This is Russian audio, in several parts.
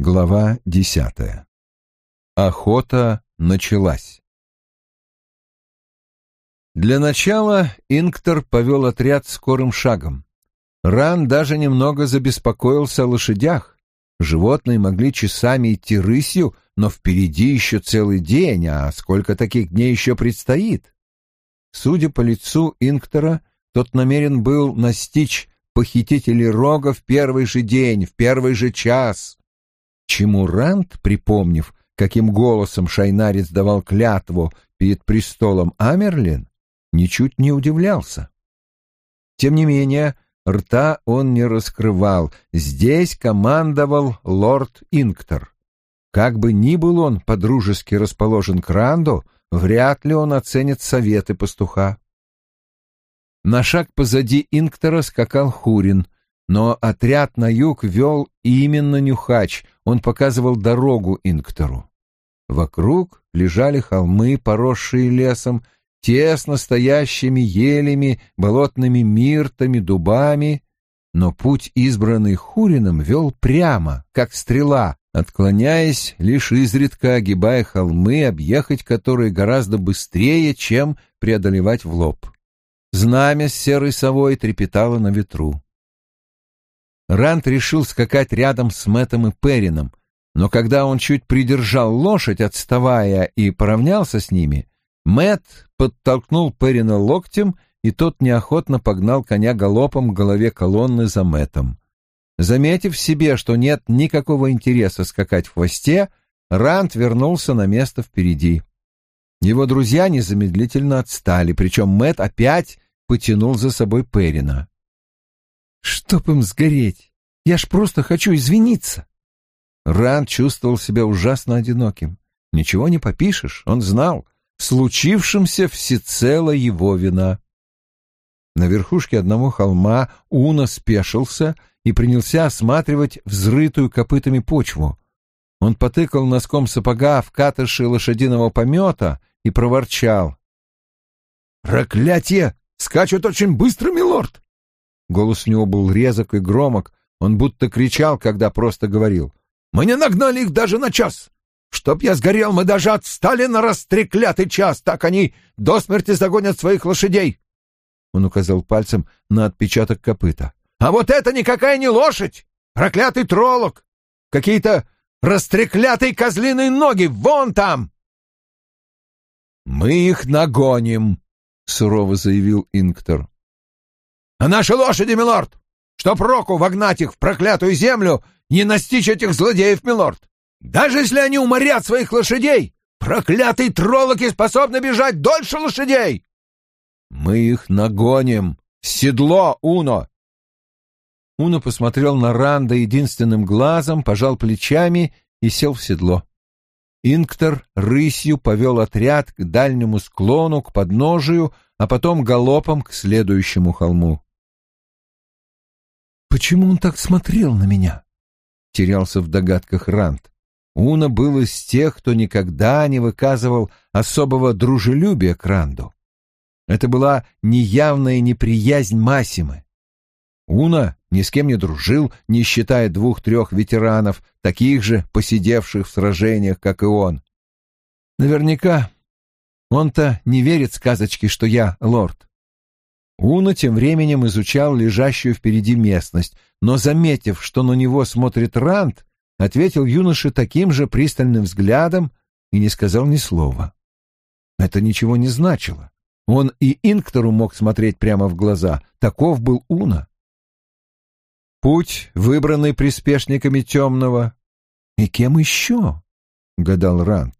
Глава десятая. Охота началась. Для начала Инктор повел отряд скорым шагом. Ран даже немного забеспокоился о лошадях. Животные могли часами идти рысью, но впереди еще целый день, а сколько таких дней еще предстоит? Судя по лицу Инктора, тот намерен был настичь похитителей рога в первый же день, в первый же час чему Ранд, припомнив, каким голосом шайнарец давал клятву перед престолом Амерлин, ничуть не удивлялся. Тем не менее, рта он не раскрывал, здесь командовал лорд Инктор. Как бы ни был он подружески расположен к Ранду, вряд ли он оценит советы пастуха. На шаг позади Инктора скакал Хурин — но отряд на юг вел именно Нюхач, он показывал дорогу Инктору. Вокруг лежали холмы, поросшие лесом, тесно стоящими елями, болотными миртами, дубами, но путь, избранный Хурином, вел прямо, как стрела, отклоняясь, лишь изредка огибая холмы, объехать которые гораздо быстрее, чем преодолевать в лоб. Знамя с серой совой трепетало на ветру. Рант решил скакать рядом с Мэттом и Перином, но когда он чуть придержал лошадь, отставая, и поравнялся с ними, Мэтт подтолкнул Перина локтем, и тот неохотно погнал коня галопом к голове колонны за Мэттом. Заметив себе, что нет никакого интереса скакать в хвосте, Рант вернулся на место впереди. Его друзья незамедлительно отстали, причем Мэт опять потянул за собой Перина. Чтоб им сгореть! Я ж просто хочу извиниться!» Ранд чувствовал себя ужасно одиноким. Ничего не попишешь, он знал, случившимся всецело его вина. На верхушке одного холма Уна спешился и принялся осматривать взрытую копытами почву. Он потыкал носком сапога в катыши лошадиного помета и проворчал. «Проклятие! Скачут очень быстро, милорд! Голос у него был резок и громок, он будто кричал, когда просто говорил. «Мы не нагнали их даже на час! Чтоб я сгорел, мы даже отстали на растреклятый час, так они до смерти загонят своих лошадей!» Он указал пальцем на отпечаток копыта. «А вот это никакая не лошадь! Проклятый троллок! Какие-то растреклятые козлиные ноги! Вон там!» «Мы их нагоним!» — сурово заявил Инктор. А наши лошади, милорд! Что проку вогнать их в проклятую землю, не настичь этих злодеев, милорд? Даже если они уморят своих лошадей, проклятые троллоки способны бежать дольше лошадей!» «Мы их нагоним! Седло, Уно!» Уно посмотрел на Ранда единственным глазом, пожал плечами и сел в седло. Инктор рысью повел отряд к дальнему склону, к подножию, а потом галопом к следующему холму. Почему он так смотрел на меня? Терялся в догадках Рант. Уна был из тех, кто никогда не выказывал особого дружелюбия к Ранду. Это была неявная неприязнь Масимы. Уна ни с кем не дружил, не считая двух-трех ветеранов, таких же посидевших в сражениях, как и он. Наверняка он-то не верит сказочке, что я лорд. Уна тем временем изучал лежащую впереди местность, но, заметив, что на него смотрит Рант, ответил юноше таким же пристальным взглядом и не сказал ни слова. Это ничего не значило. Он и Инктору мог смотреть прямо в глаза. Таков был Уна. Путь, выбранный приспешниками темного. И кем еще? — гадал Рант.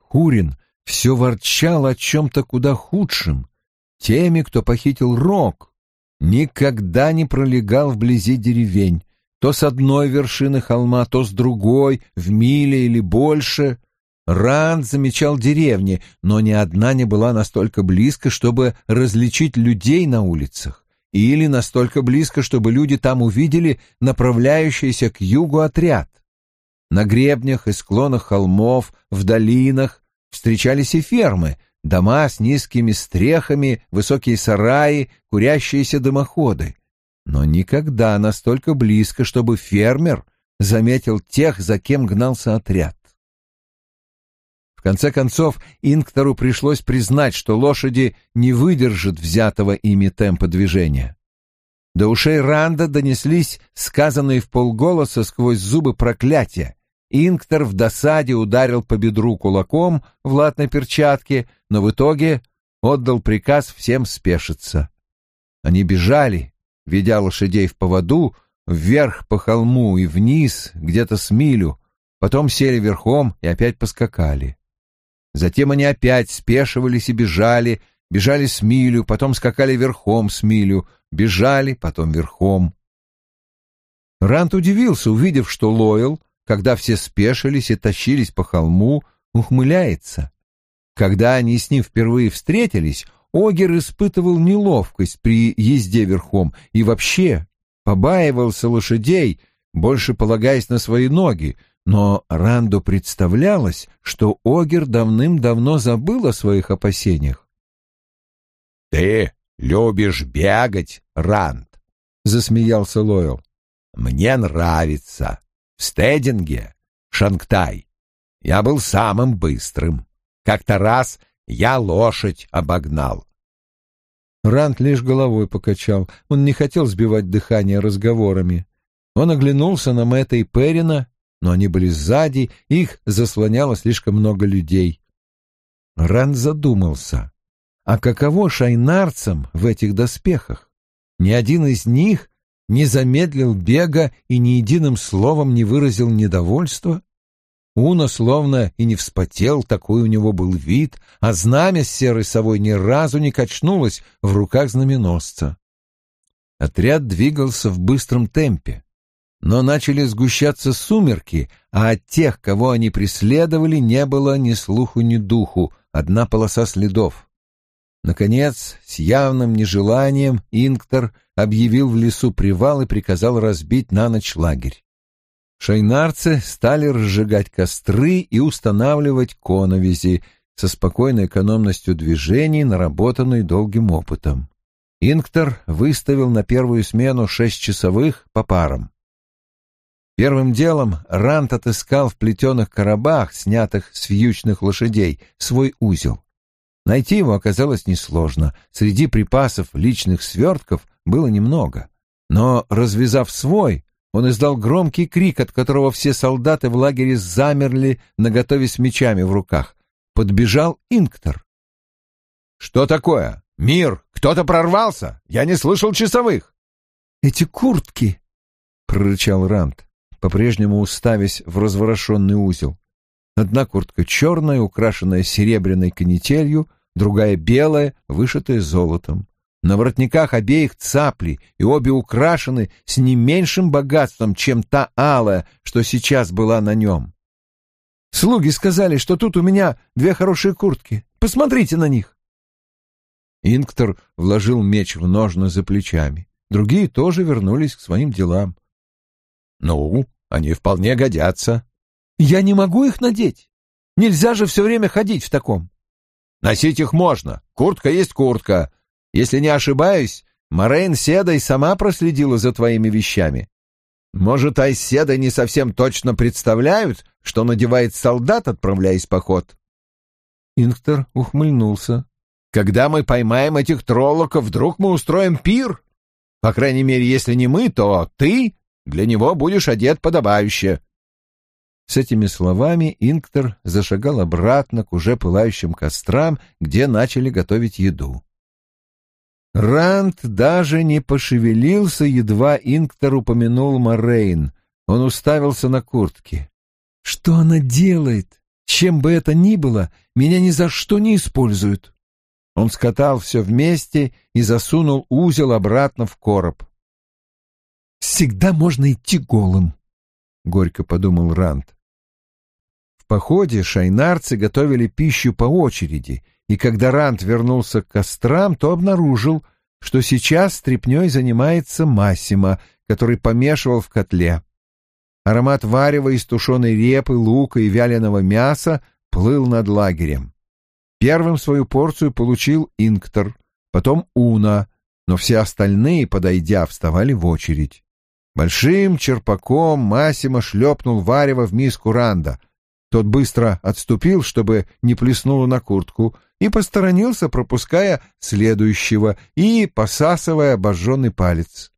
Хурин все ворчал о чем-то куда худшем, теми, кто похитил Рок, никогда не пролегал вблизи деревень, то с одной вершины холма, то с другой, в миле или больше. Ранд замечал деревни, но ни одна не была настолько близко, чтобы различить людей на улицах, или настолько близко, чтобы люди там увидели направляющийся к югу отряд. На гребнях и склонах холмов, в долинах встречались и фермы, дома с низкими стрехами, высокие сараи, курящиеся дымоходы. Но никогда настолько близко, чтобы фермер заметил тех, за кем гнался отряд. В конце концов, Инктору пришлось признать, что лошади не выдержат взятого ими темпа движения. До ушей Ранда донеслись сказанные в полголоса сквозь зубы проклятия. Инктор в досаде ударил по бедру кулаком в латной перчатке, но в итоге отдал приказ всем спешиться. Они бежали, ведя лошадей в поводу, вверх по холму и вниз, где-то с милю, потом сели верхом и опять поскакали. Затем они опять спешивались и бежали, бежали с милю, потом скакали верхом с милю, бежали, потом верхом. Рант удивился, увидев, что Лойл, когда все спешились и тащились по холму, ухмыляется. Когда они с ним впервые встретились, Огер испытывал неловкость при езде верхом и вообще побаивался лошадей, больше полагаясь на свои ноги, но Ранду представлялось, что Огер давным-давно забыл о своих опасениях. «Ты любишь бегать, Ранд?» — засмеялся Лойл. «Мне нравится. В стединге, Шангтай, я был самым быстрым. Как-то раз я лошадь обогнал. Рант лишь головой покачал. Он не хотел сбивать дыхание разговорами. Он оглянулся на Мэтта и Перина, но они были сзади, их заслоняло слишком много людей. Рант задумался. А каково шайнарцам в этих доспехах? Ни один из них не замедлил бега и ни единым словом не выразил недовольства? Уна словно и не вспотел, такой у него был вид, а знамя с серой совой ни разу не качнулось в руках знаменосца. Отряд двигался в быстром темпе, но начали сгущаться сумерки, а от тех, кого они преследовали, не было ни слуху, ни духу, одна полоса следов. Наконец, с явным нежеланием, Инктор объявил в лесу привал и приказал разбить на ночь лагерь. Шайнарцы стали разжигать костры и устанавливать коновизи со спокойной экономностью движений, наработанной долгим опытом. Инктор выставил на первую смену шесть часовых по парам. Первым делом Рант отыскал в плетеных коробах, снятых с вьючных лошадей, свой узел. Найти его оказалось несложно. Среди припасов личных свертков было немного. Но, развязав свой, он издал громкий крик, от которого все солдаты в лагере замерли, наготове с мечами в руках. Подбежал Инктор. «Что такое? Мир! Кто-то прорвался! Я не слышал часовых!» «Эти куртки!» — прорычал Рант, по-прежнему уставясь в разворошенный узел. Одна куртка черная, украшенная серебряной канителью, другая белая, вышитая золотом. На воротниках обеих цапли, и обе украшены с не меньшим богатством, чем та алая, что сейчас была на нем. Слуги сказали, что тут у меня две хорошие куртки. Посмотрите на них. Инктор вложил меч в ножны за плечами. Другие тоже вернулись к своим делам. «Ну, они вполне годятся». «Я не могу их надеть. Нельзя же все время ходить в таком». «Носить их можно. Куртка есть куртка. Если не ошибаюсь, Морейн Седой сама проследила за твоими вещами. Может, Айседа не совсем точно представляют, что надевает солдат, отправляясь в поход?» Инктор ухмыльнулся. «Когда мы поймаем этих троллоков, вдруг мы устроим пир? По крайней мере, если не мы, то ты для него будешь одет подобающе». С этими словами Инктор зашагал обратно к уже пылающим кострам, где начали готовить еду. Ранд даже не пошевелился, едва Инктор упомянул Морейн. Он уставился на куртке. «Что она делает? Чем бы это ни было, меня ни за что не используют». Он скатал все вместе и засунул узел обратно в короб. «Всегда можно идти голым», — горько подумал Ранд. Походе шайнарцы готовили пищу по очереди — и когда Рант вернулся к кострам, то обнаружил, что сейчас стряпнёй занимается Массимо, который помешивал в котле. Аромат варева из тушеной репы, лука и вяленого мяса плыл над лагерем. Первым свою порцию получил Инктор, потом Уна, но все остальные, подойдя, вставали в очередь. Большим черпаком Массимо шлепнул варево в миску Ранда. Тот быстро отступил, чтобы не плеснуло на куртку, и посторонился, пропуская следующего и посасывая обожженный палец.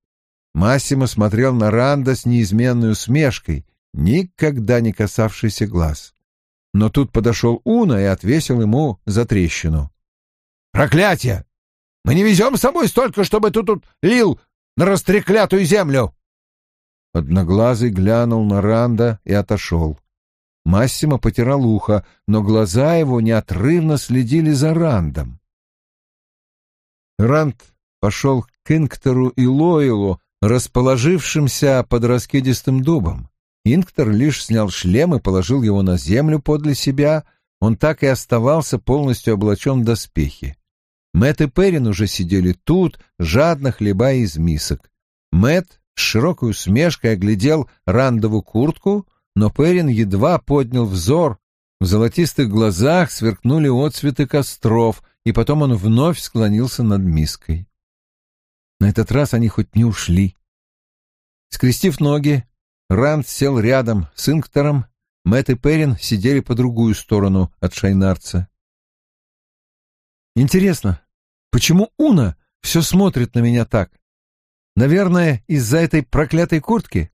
Массимо смотрел на Ранда с неизменной усмешкой, никогда не касавшийся глаз. Но тут подошел Уна и отвесил ему за трещину. «Проклятие! Мы не везем с собой столько, чтобы ты тут лил на растреклятую землю!» Одноглазый глянул на Ранда и отошел. Массимо потирал ухо, но глаза его неотрывно следили за Рандом. Ранд пошел к Инктору и Лойлу, расположившимся под раскидистым дубом. Инктор лишь снял шлем и положил его на землю подле себя. Он так и оставался полностью облачен в доспехи. Мэтт и Перин уже сидели тут, жадно хлебая из мисок. Мэтт с широкой усмешкой оглядел рандову куртку, но Перин едва поднял взор. В золотистых глазах сверкнули отцветы костров, и потом он вновь склонился над миской. На этот раз они хоть не ушли. Скрестив ноги, Ранд сел рядом с Инктором, Мэтт и Перин сидели по другую сторону от шайнарца. «Интересно, почему Уна все смотрит на меня так? Наверное, из-за этой проклятой куртки?»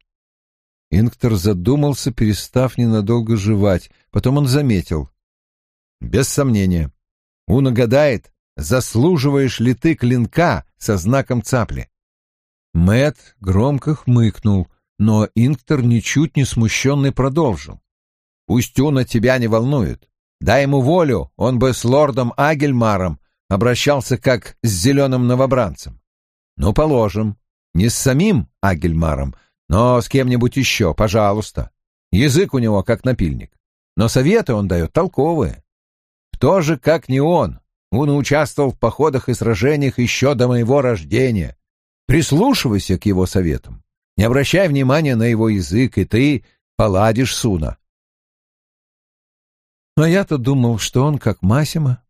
Инктор задумался, перестав ненадолго жевать. Потом он заметил. «Без сомнения. Уна гадает, заслуживаешь ли ты клинка со знаком цапли?» Мэт громко хмыкнул, но Инктор ничуть не смущенный продолжил. «Пусть Уна тебя не волнует. Дай ему волю, он бы с лордом Агельмаром обращался как с зеленым новобранцем. Ну, положим, не с самим Агельмаром, но с кем-нибудь еще, пожалуйста. Язык у него как напильник. Но советы он дает толковые. Кто же, как не он, Уна участвовал в походах и сражениях еще до моего рождения. Прислушивайся к его советам. Не обращай внимания на его язык, и ты поладишь с Уна. А я-то думал, что он как Масима.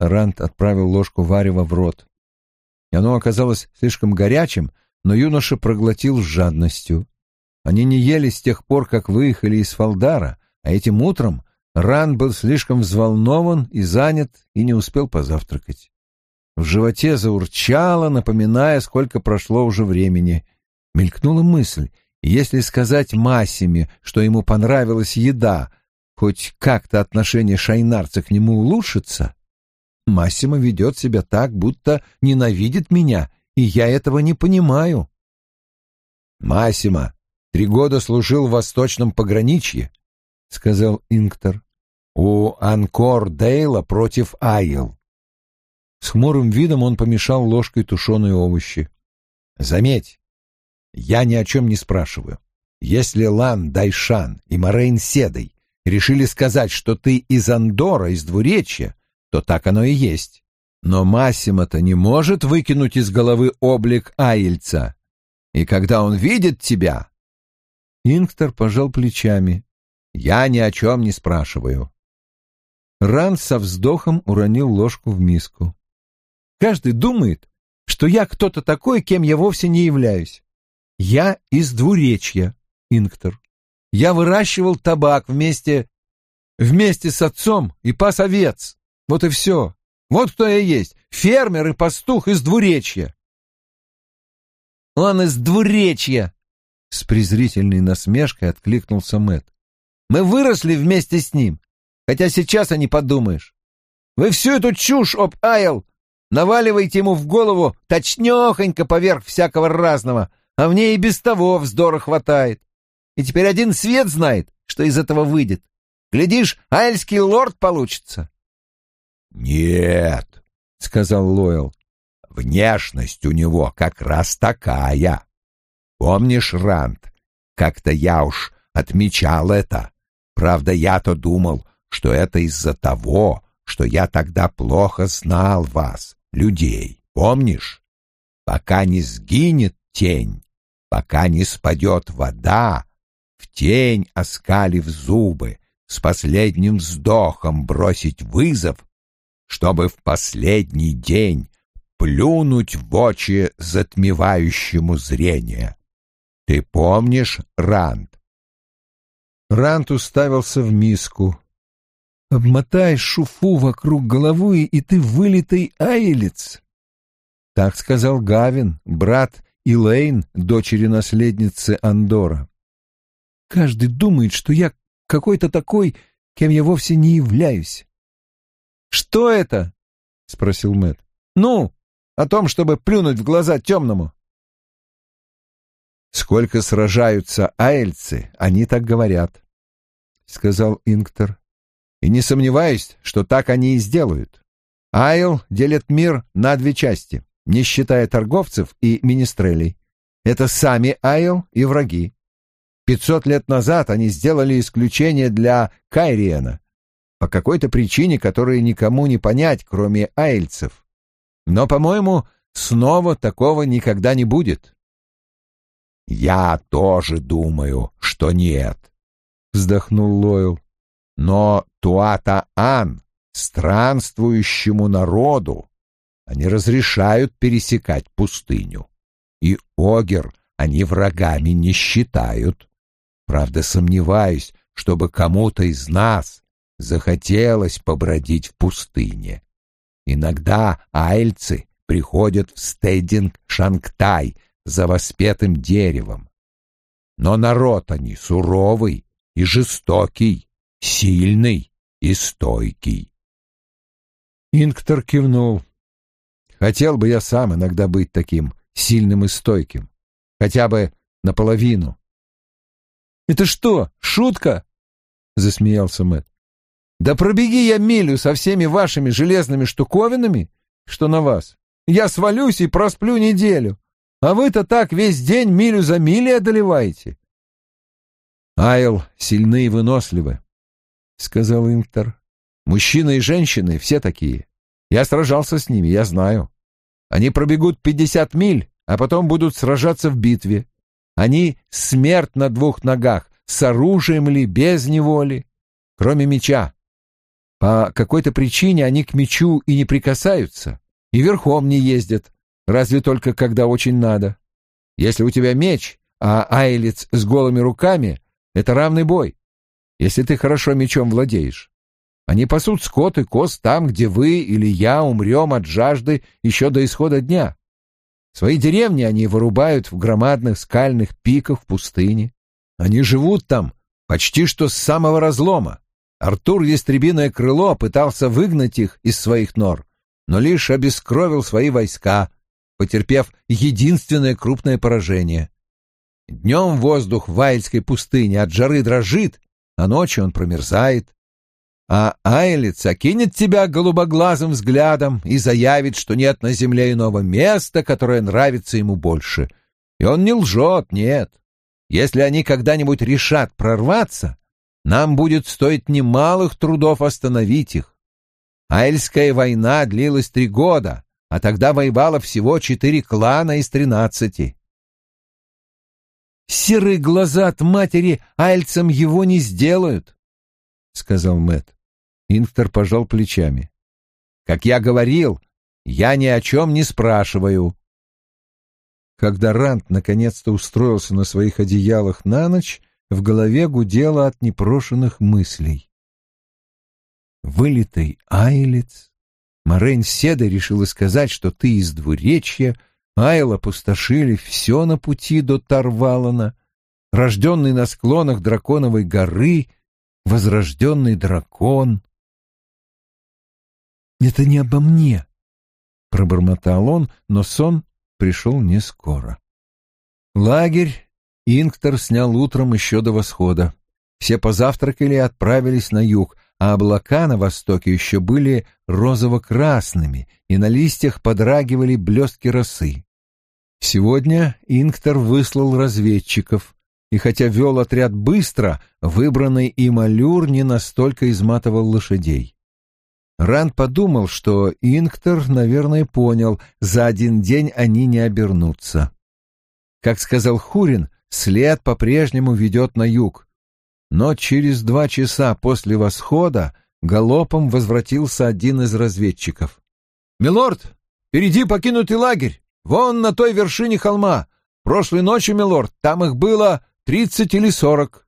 Рант отправил ложку варева в рот. И оно оказалось слишком горячим, но юноша проглотил с жадностью. Они не ели с тех пор, как выехали из Фалдара, а этим утром Ран был слишком взволнован и занят, и не успел позавтракать. В животе заурчало, напоминая, сколько прошло уже времени. Мелькнула мысль, если сказать Массиме, что ему понравилась еда, хоть как-то отношение шайнарца к нему улучшится? Массимо ведет себя так, будто ненавидит меня, и я этого не понимаю. Массимо три года служил в восточном пограничье, — сказал Инктор, — у Анкор Дейла против Айл. С хмурым видом он помешал ложкой тушеные овощи. Заметь, я ни о чем не спрашиваю. Если Лан Дайшан и Морейн Седой решили сказать, что ты из Андора, из двуречья, то так оно и есть. Но Массимо-то не может выкинуть из головы облик Айльца. И когда он видит тебя... Инктор пожал плечами. Я ни о чем не спрашиваю. Ран со вздохом уронил ложку в миску. Каждый думает, что я кто-то такой, кем я вовсе не являюсь. Я из двуречья, Инктор. Я выращивал табак вместе... вместе с отцом и пас овец. Вот и все. Вот кто я есть. Фермер и пастух из двуречья. Он из двуречья, с презрительной насмешкой откликнулся Мэт. Мы выросли вместе с ним, хотя сейчас и не подумаешь. Вы всю эту чушь об Айл Наваливайте ему в голову точнёхонько поверх всякого разного, а в ней и без того вздора хватает. И теперь один свет знает, что из этого выйдет. Глядишь, айльский лорд получится. — Нет, — сказал Лойл, — внешность у него как раз такая. Помнишь, Рант, как-то я уж отмечал это. Правда, я-то думал, что это из-за того, что я тогда плохо знал вас людей, помнишь? Пока не сгинет тень, пока не спадет вода, в тень, оскалив зубы, с последним вздохом бросить вызов, чтобы в последний день плюнуть в очи затмевающему зрение. Ты помнишь Ранд? Ранд уставился в миску. «Обмотай шуфу вокруг головы, и ты вылитый аилец!» Так сказал Гавин, брат Илэйн, дочери наследницы Андора. «Каждый думает, что я какой-то такой, кем я вовсе не являюсь». «Что это?» — спросил Мэт. «Ну, о том, чтобы плюнуть в глаза темному». «Сколько сражаются айльцы, они так говорят», — сказал Инктор. «И не сомневаюсь, что так они и сделают. Айл делит мир на две части, не считая торговцев и министрелей. Это сами Айл и враги. Пятьсот лет назад они сделали исключение для Кайриена, по какой-то причине, которую никому не понять, кроме айльцев. Но, по-моему, снова такого никогда не будет. «Я тоже думаю, что нет», — вздохнул Лойл. «Но Туата-Ан, странствующему народу, они разрешают пересекать пустыню. И Огер они врагами не считают. Правда, сомневаюсь, чтобы кому-то из нас захотелось побродить в пустыне. Иногда айльцы приходят в стейдинг-шангтай за воспетым деревом. Но народ они суровый и жестокий, сильный и стойкий. Инктор кивнул. Хотел бы я сам иногда быть таким сильным и стойким. Хотя бы наполовину. «Это что, шутка?» — засмеялся Мэтт. «Да пробеги я милю со всеми вашими железными штуковинами, что на вас. Я свалюсь и просплю неделю. А вы-то так весь день милю за милей одолеваете. Айл сильны и выносливы, — сказал Инктор. Мужчины и женщины все такие. Я сражался с ними, я знаю. Они пробегут пятьдесят миль, а потом будут сражаться в битве. Они смерть на двух ногах, с оружием ли, без неволи, кроме меча. По какой-то причине они к мечу и не прикасаются, и верхом не ездят, разве только когда очень надо. Если у тебя меч, а айлец с голыми руками, это равный бой, если ты хорошо мечом владеешь. Они пасут скот и коз там, где вы или я умрем от жажды еще до исхода дня. Свои деревни они вырубают в громадных скальных пиках в пустыне. Они живут там почти что с самого разлома. Артур Ястребиное Крыло пытался выгнать их из своих нор, но лишь обескровил свои войска, потерпев единственное крупное поражение. Днем воздух в Вайльской пустыне от жары дрожит, а ночью он промерзает. А Айлиц окинет тебя голубоглазым взглядом и заявит, что нет на земле иного места, которое нравится ему больше. И он не лжет, нет. Если они когда-нибудь решат прорваться, нам будет стоить немалых трудов остановить их. Айльская война длилась три года, а тогда воевало всего четыре клана из тринадцати. «Серые глаза от матери альцам его не сделают», — сказал Мэт. Инктор пожал плечами. «Как я говорил, я ни о чем не спрашиваю». Когда Рант наконец-то устроился на своих одеялах на ночь, в голове гудело от непрошенных мыслей. Вылитый айлец, Морейн Седа решила сказать, что ты из двуречья, Айла опустошили все на пути до Тарвалана, рожденный на склонах драконовой горы, возрожденный дракон. «Это не обо мне», — пробормотал он, но сон пришел не скоро. Лагерь Инктор снял утром еще до восхода. Все позавтракали и отправились на юг, а облака на востоке еще были розово-красными, и на листьях подрагивали блестки росы. Сегодня Инктор выслал разведчиков, и хотя вел отряд быстро, выбранный им аллюр не настолько изматывал лошадей. Ранд подумал, что Инктор, наверное, понял, за один день они не обернутся. Как сказал Хурин, след по-прежнему ведет на юг, но через два часа после восхода галопом возвратился один из разведчиков. «Милорд, впереди покинутый лагерь, вон на той вершине холма. Прошлой ночью, милорд, там их было тридцать или сорок.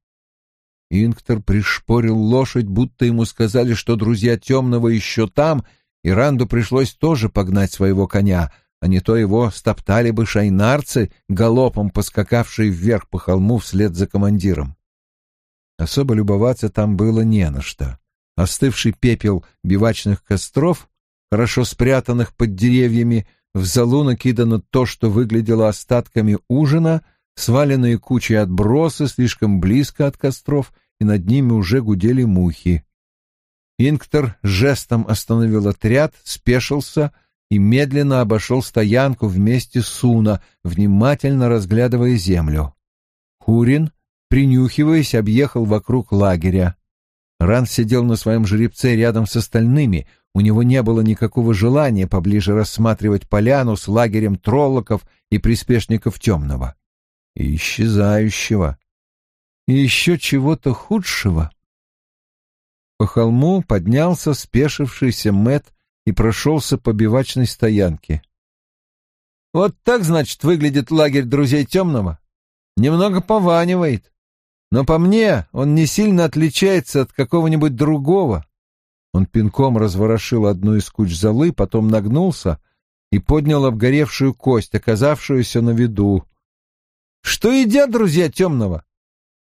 Инктор пришпорил лошадь, будто ему сказали, что друзья темного еще там, и Ранду пришлось тоже погнать своего коня, а не то его стоптали бы шайнарцы, галопом поскакавшие вверх по холму вслед за командиром. Особо любоваться там было не на что. Остывший пепел бивачных костров, хорошо спрятанных под деревьями, в залу накидано то, что выглядело остатками ужина, сваленные кучей отбросы слишком близко от костров, и над ними уже гудели мухи. Инктор жестом остановил отряд, спешился и медленно обошел стоянку вместе с Суна, внимательно разглядывая землю. Хурин, принюхиваясь, объехал вокруг лагеря. Ран сидел на своем жеребце рядом с остальными. У него не было никакого желания поближе рассматривать поляну с лагерем троллоков и приспешников темного. И исчезающего. И еще чего-то худшего. По холму поднялся спешившийся Мэт и прошелся по бивачной стоянке. «Вот так, значит, выглядит лагерь друзей темного? Немного пованивает. Но по мне он не сильно отличается от какого-нибудь другого». Он пинком разворошил одну из куч золы, потом нагнулся и поднял обгоревшую кость, оказавшуюся на виду. «Что едят друзья темного?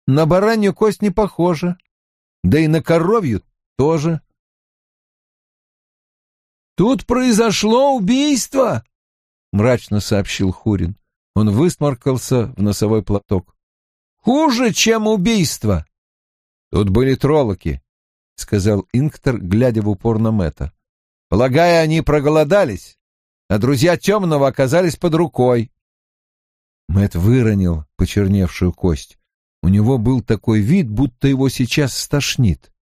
На баранью кость не похоже, да и на коровью тоже. «Тут произошло убийство!» — мрачно сообщил Хурин. Он высморкался в носовой платок. «Хуже, чем убийство!» «Тут были троллоки», — сказал Инктор, глядя в упор на Мэтта. «Полагаю, они проголодались, а друзья темного оказались под рукой». Мэт выронил почерневшую кость. У него был такой вид, будто его сейчас стошнит.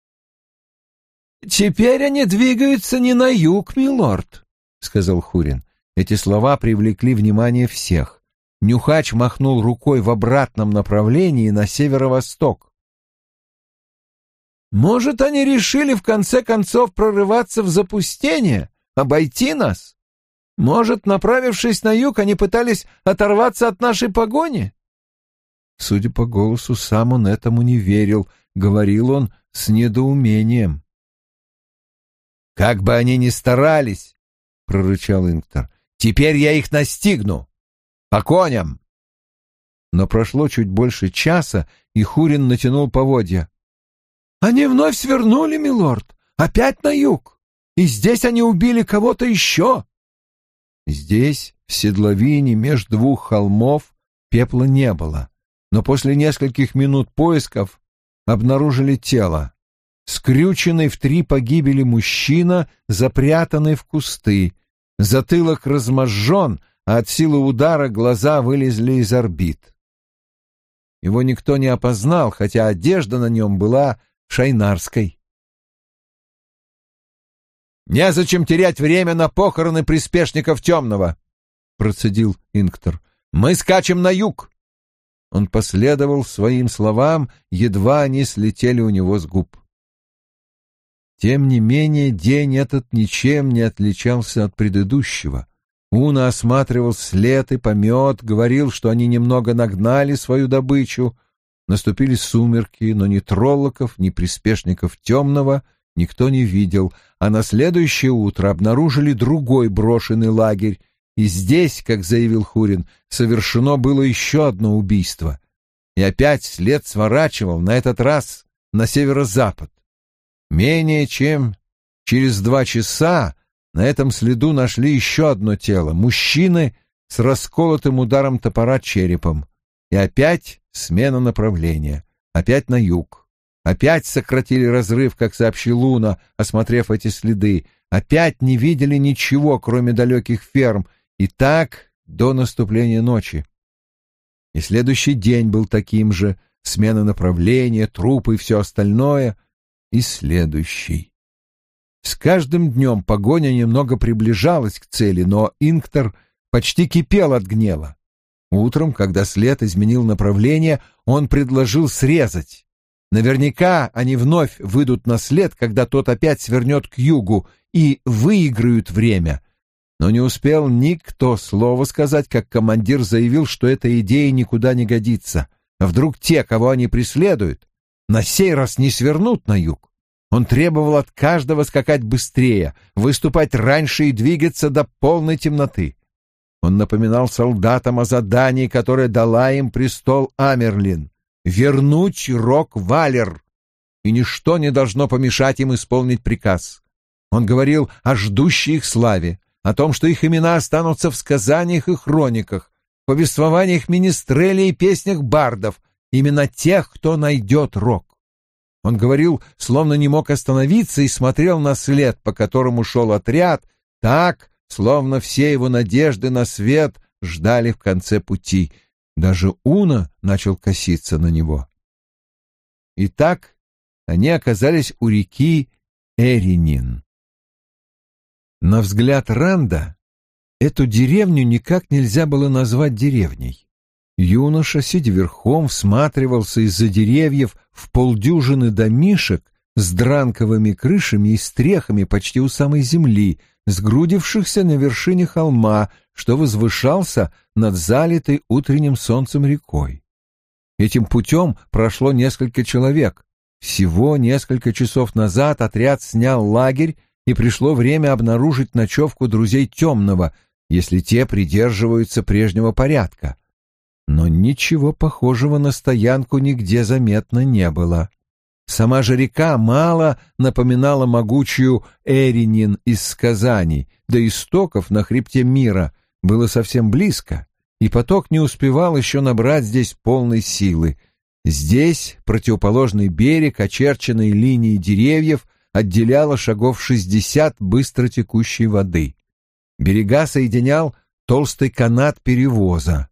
«Теперь они двигаются не на юг, милорд», — сказал Хурин. Эти слова привлекли внимание всех. Нюхач махнул рукой в обратном направлении на северо-восток. «Может, они решили в конце концов прорываться в запустение, обойти нас? Может, направившись на юг, они пытались оторваться от нашей погони?» Судя по голосу, сам он этому не верил, говорил он с недоумением. «Как бы они ни старались!» — прорычал Инктор. «Теперь я их настигну! По коням!» Но прошло чуть больше часа, и Хурин натянул поводья. «Они вновь свернули, милорд! Опять на юг! И здесь они убили кого-то еще!» Здесь, в седловине, меж двух холмов, пепла не было но после нескольких минут поисков обнаружили тело. Скрюченный в три погибели мужчина, запрятанный в кусты. Затылок разможжен, а от силы удара глаза вылезли из орбит. Его никто не опознал, хотя одежда на нем была шайнарской. «Незачем терять время на похороны приспешников темного», — процедил Инктор. «Мы скачем на юг. Он последовал своим словам, едва они слетели у него с губ. Тем не менее, день этот ничем не отличался от предыдущего. Уна осматривал след и помет, говорил, что они немного нагнали свою добычу. Наступили сумерки, но ни троллоков, ни приспешников темного никто не видел, а на следующее утро обнаружили другой брошенный лагерь, и здесь, как заявил Хурин, совершено было еще одно убийство. И опять след сворачивал, на этот раз на северо-запад. Менее чем через два часа на этом следу нашли еще одно тело, мужчины с расколотым ударом топора черепом. И опять смена направления, опять на юг. Опять сократили разрыв, как сообщил Луна, осмотрев эти следы. Опять не видели ничего, кроме далеких ферм — и так до наступления ночи. И следующий день был таким же, смена направления, трупы и все остальное, и следующий. С каждым днем погоня немного приближалась к цели, но Инктор почти кипел от гнева. Утром, когда след изменил направление, он предложил срезать. Наверняка они вновь выйдут на след, когда тот опять свернет к югу, и выиграют время, Но не успел никто слова сказать, как командир заявил, что эта идея никуда не годится. Вдруг те, кого они преследуют, на сей раз не свернут на юг? Он требовал от каждого скакать быстрее, выступать раньше и двигаться до полной темноты. Он напоминал солдатам о задании, которое дала им престол Амерлин — вернуть Рок-Валер, и ничто не должно помешать им исполнить приказ. Он говорил о ждущей их славе, о том, что их имена останутся в сказаниях и хрониках, повествованиях министрелей и песнях бардов, именно тех, кто найдет Рок. Он говорил, словно не мог остановиться и смотрел на след, по которому шел отряд, так, словно все его надежды на свет ждали в конце пути. Даже Уна начал коситься на него. Итак, они оказались у реки Эринин. На взгляд Ранда, эту деревню никак нельзя было назвать деревней. Юноша, сидя верхом, всматривался из-за деревьев в полдюжины домишек с дранковыми крышами и стрехами почти у самой земли, сгрудившихся на вершине холма, что возвышался над залитой утренним солнцем рекой. Этим путем прошло несколько человек. Всего несколько часов назад отряд снял лагерь, и пришло время обнаружить ночевку друзей Темного, если те придерживаются прежнего порядка но ничего похожего на стоянку нигде заметно не было. Сама же река мало напоминала могучую Эринин из сказаний, до истоков на хребте мира было совсем близко, и поток не успевал еще набрать здесь полной силы. Здесь противоположный берег, очерченный линией деревьев, отделяло шагов шестьдесят быстро текущей воды. Берега соединял толстый канат перевоза.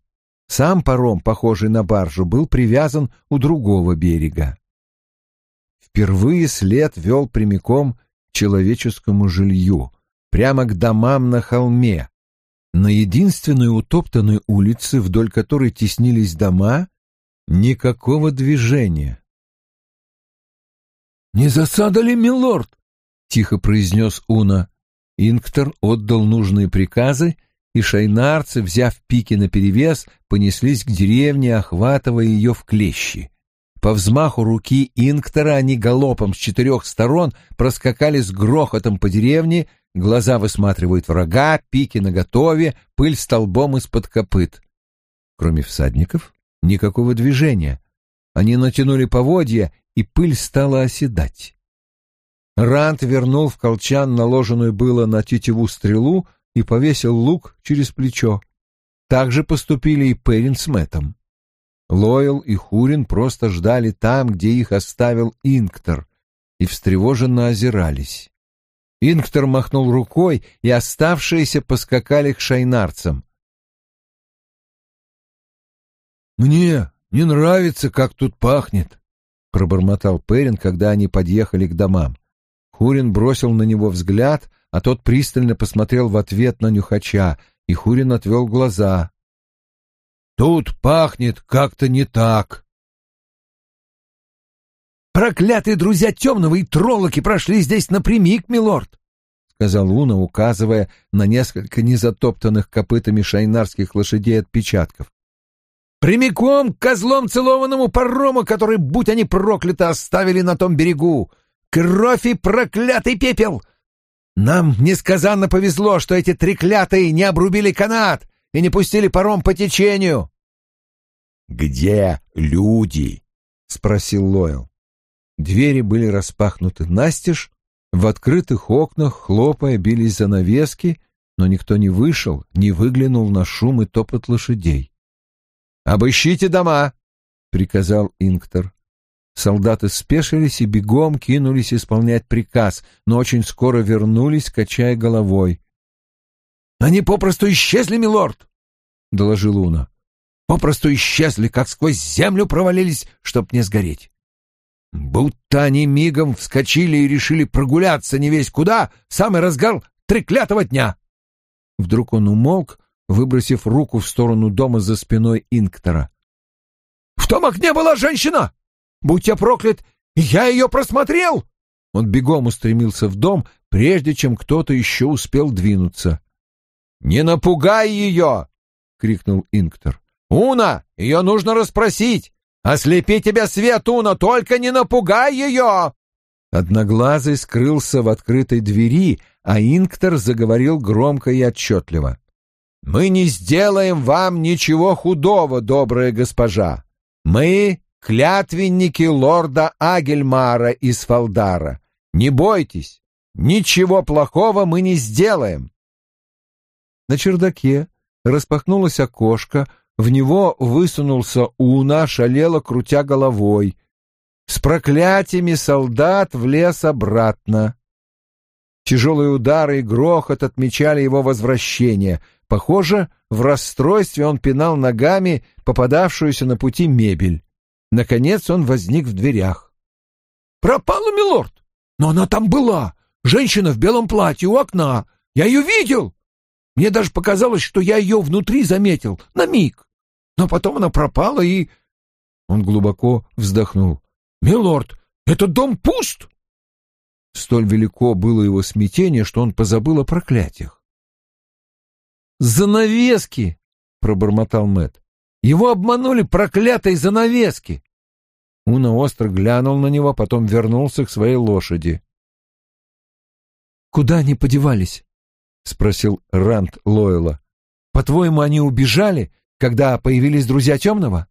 Сам паром, похожий на баржу, был привязан у другого берега. Впервые след вел прямиком к человеческому жилью, прямо к домам на холме. На единственной утоптанной улице, вдоль которой теснились дома, никакого движения. «Не засада ли, милорд?» — тихо произнес Уна. Инктор отдал нужные приказы, и шайнарцы, взяв пики наперевес, понеслись к деревне, охватывая ее в клещи. По взмаху руки Инктора они галопом с четырех сторон проскакали с грохотом по деревне, глаза высматривают врага, пики наготове, пыль столбом из-под копыт. Кроме всадников, никакого движения. Они натянули поводья, и пыль стала оседать. Рант вернул в колчан наложенную было на тетиву стрелу, и повесил лук через плечо. Так же поступили и Перин с Мэттом. Лойл и Хурин просто ждали там, где их оставил Инктор, и встревоженно озирались. Инктор махнул рукой, и оставшиеся поскакали к шайнарцам. «Мне не нравится, как тут пахнет», — пробормотал Перин, когда они подъехали к домам. Хурин бросил на него взгляд, а тот пристально посмотрел в ответ на нюхача, и Хурин отвел глаза. «Тут пахнет как-то не так». «Проклятые друзья темного и троллоки прошли здесь напрямик, милорд!» — сказал Луна, указывая на несколько незатоптанных копытами шайнарских лошадей отпечатков. «Прямиком к козлом целованному парому, который, будь они прокляты, оставили на том берегу! Кровь и проклятый пепел! Нам несказанно повезло, что эти треклятые не обрубили канат и не пустили паром по течению. «Где люди?» — спросил Лойл. Двери были распахнуты настежь, в открытых окнах, хлопая, бились занавески, но никто не вышел, не выглянул на шум и топот лошадей. «Обыщите дома!» — приказал Инктор. Солдаты спешились и бегом кинулись исполнять приказ, но очень скоро вернулись, качая головой. «Они попросту исчезли, милорд!» — доложил Луна. «Попросту исчезли, как сквозь землю провалились, чтоб не сгореть. Будто они мигом вскочили и решили прогуляться не весь куда, в самый разгар треклятого дня!» Вдруг он умолк, выбросив руку в сторону дома за спиной Инктора. «В том окне была женщина!» Будь я проклят, я ее просмотрел!» Он бегом устремился в дом, прежде чем кто-то еще успел двинуться. «Не напугай ее!» — крикнул Инктор. «Уна, ее нужно расспросить! Ослепи тебя свет, Уна, только не напугай ее!» Одноглазый скрылся в открытой двери, а Инктор заговорил громко и отчетливо. «Мы не сделаем вам ничего худого, добрая госпожа. Мы — клятвенники лорда Агельмара из Фалдара. Не бойтесь, ничего плохого мы не сделаем». На чердаке распахнулось окошко, в него высунулся Уна, шалело крутя головой. С проклятиями солдат влез обратно. Тяжелые удары и грохот отмечали его возвращение. Похоже, в расстройстве он пинал ногами попадавшуюся на пути мебель. Наконец он возник в дверях. «Пропала, милорд! Но она там была! Женщина в белом платье у окна! Я ее видел! Мне даже показалось, что я ее внутри заметил, на миг. Но потом она пропала и...» Он глубоко вздохнул. «Милорд, этот дом пуст!» Столь велико было его смятение, что он позабыл о проклятиях. «Занавески!» — пробормотал Мэт. «Его обманули проклятые занавески!» Уна остро глянул на него, потом вернулся к своей лошади. «Куда они подевались?» — спросил Рант Лойла. «По-твоему, они убежали, когда появились друзья Темного?»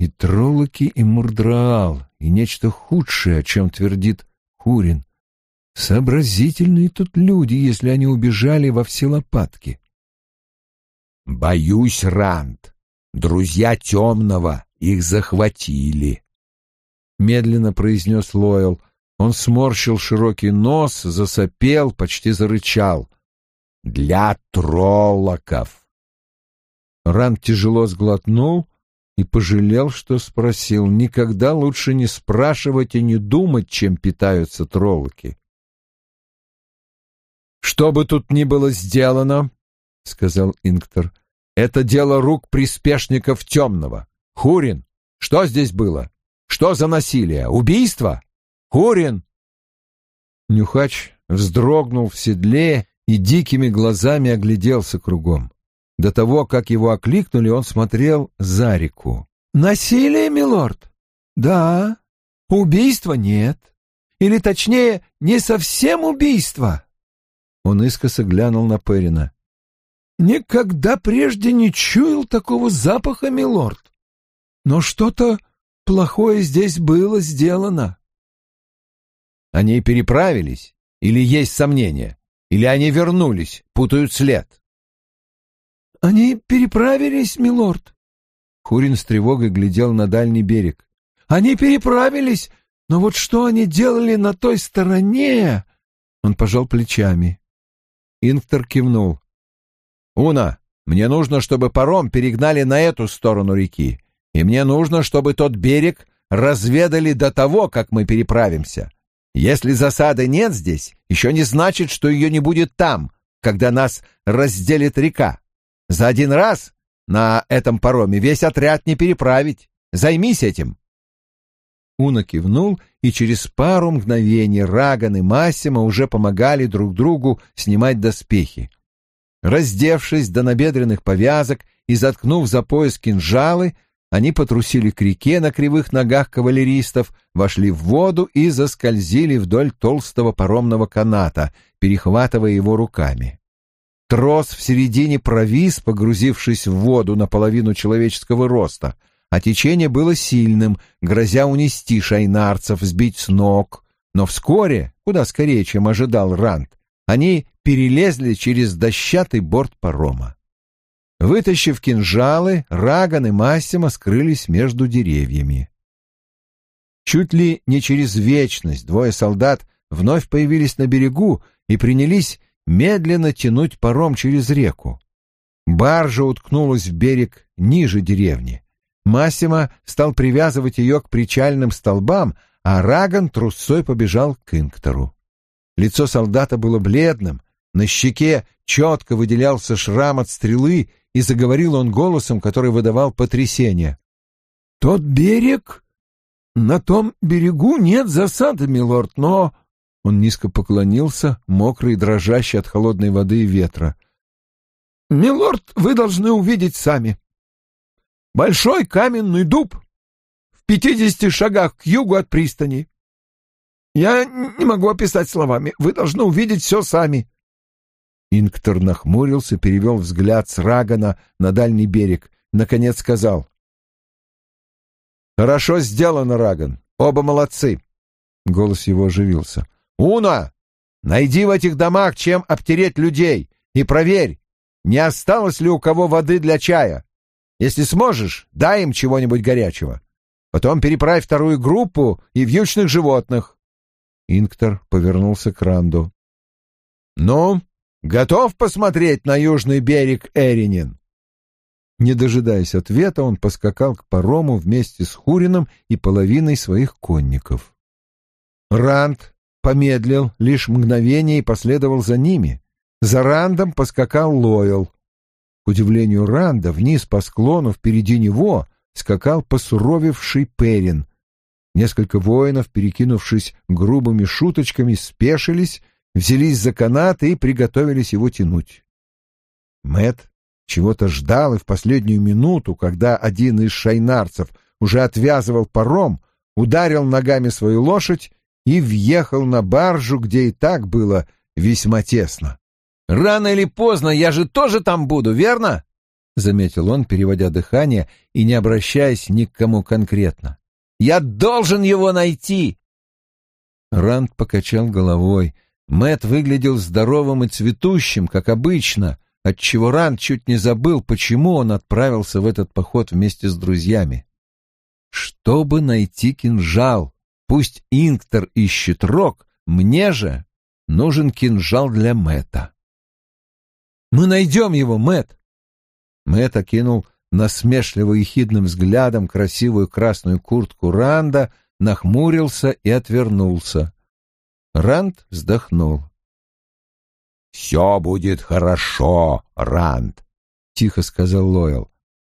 И Троллоки, и Мурдраал, и нечто худшее, о чем твердит Хурин. Сообразительные тут люди, если они убежали во все лопатки. «Боюсь, Ранд, друзья Темного их захватили», — медленно произнес Лойл. Он сморщил широкий нос, засопел, почти зарычал. «Для троллоков!» Ранд тяжело сглотнул и пожалел, что спросил. Никогда лучше не спрашивать и не думать, чем питаются троллоки. «Что бы тут ни было сделано, — сказал Инктор, — это дело рук приспешников темного. Хурин, что здесь было? Что за насилие? Убийство? Хурин!» Нюхач вздрогнул в седле и дикими глазами огляделся кругом. До того, как его окликнули, он смотрел за реку. «Насилие, милорд?» «Да. Убийства нет. Или, точнее, не совсем убийство». Он искоса глянул на Перина. «Никогда прежде не чуял такого запаха, милорд. Но что-то плохое здесь было сделано». «Они переправились? Или есть сомнения? Или они вернулись, путают след?» «Они переправились, милорд?» Хурин с тревогой глядел на дальний берег. «Они переправились, но вот что они делали на той стороне?» Он пожал плечами. Инктор кивнул. «Уна, мне нужно, чтобы паром перегнали на эту сторону реки, и мне нужно, чтобы тот берег разведали до того, как мы переправимся. Если засады нет здесь, еще не значит, что ее не будет там, когда нас разделит река. За один раз на этом пароме весь отряд не переправить. Займись этим. Уна кивнул, и через пару мгновений Раган и Массимо уже помогали друг другу снимать доспехи. Раздевшись до набедренных повязок и заткнув за пояс кинжалы, они потрусили к реке на кривых ногах кавалеристов, вошли в воду и заскользили вдоль толстого паромного каната, перехватывая его руками. Трос в середине провис, погрузившись в воду наполовину человеческого роста, а течение было сильным, грозя унести шайнарцев, сбить с ног. Но вскоре, куда скорее, чем ожидал Рант, они перелезли через дощатый борт парома. Вытащив кинжалы, Раган и Массимо скрылись между деревьями. Чуть ли не через вечность двое солдат вновь появились на берегу и принялись медленно тянуть паром через реку. Баржа уткнулась в берег ниже деревни. Массимо стал привязывать ее к причальным столбам, а Раган трусцой побежал к Инктору. Лицо солдата было бледным, на щеке четко выделялся шрам от стрелы, и заговорил он голосом, который выдавал потрясение. «Тот берег? На том берегу нет засады, милорд, но он низко поклонился, мокрый, дрожащий от холодной воды и ветра. «Милорд, вы должны увидеть сами. Большой каменный дуб в пятидесяти шагах к югу от пристани. Я не могу описать словами. Вы должны увидеть все сами». Инктор нахмурился, перевел взгляд с Рагана на дальний берег. Наконец сказал. «Хорошо сделано, Раган. Оба молодцы». Голос его оживился. «Уна, найди в этих домах, чем обтереть людей, и проверь, не осталось ли у кого воды для чая. Если сможешь, дай им чего-нибудь горячего. Потом переправь вторую группу и вьючных животных. Инктор повернулся к Ранду. «Ну, готов посмотреть на южный берег Эринин?» Не дожидаясь ответа, он поскакал к парому вместе с Хурином и половиной своих конников. Ранд помедлил лишь мгновение и последовал за ними. За Рандом поскакал Лойл. К удивлению Ранда, вниз по склону впереди него скакал посуровевший Перин. Несколько воинов, перекинувшись грубыми шуточками, спешились, взялись за канаты и приготовились его тянуть. Мэт чего-то ждал, и в последнюю минуту, когда один из шайнарцев уже отвязывал паром, ударил ногами свою лошадь и въехал на баржу, где и так было весьма тесно. «Рано или поздно я же тоже там буду, верно?» — заметил он, переводя дыхание и не обращаясь ни к кому конкретно. «Я должен его найти!» Ранд покачал головой. Мэт выглядел здоровым и цветущим, как обычно, отчего Ранд чуть не забыл, почему он отправился в этот поход вместе с друзьями. Чтобы найти кинжал, пусть Инктор ищет рог, мне же нужен кинжал для Мэта. Мы найдем его, Мэт. Мэт окинул насмешливо ехидным взглядом красивую красную куртку Ранда, нахмурился и отвернулся. Ранд вздохнул. «Все будет хорошо, Ранд», — тихо сказал Лойл.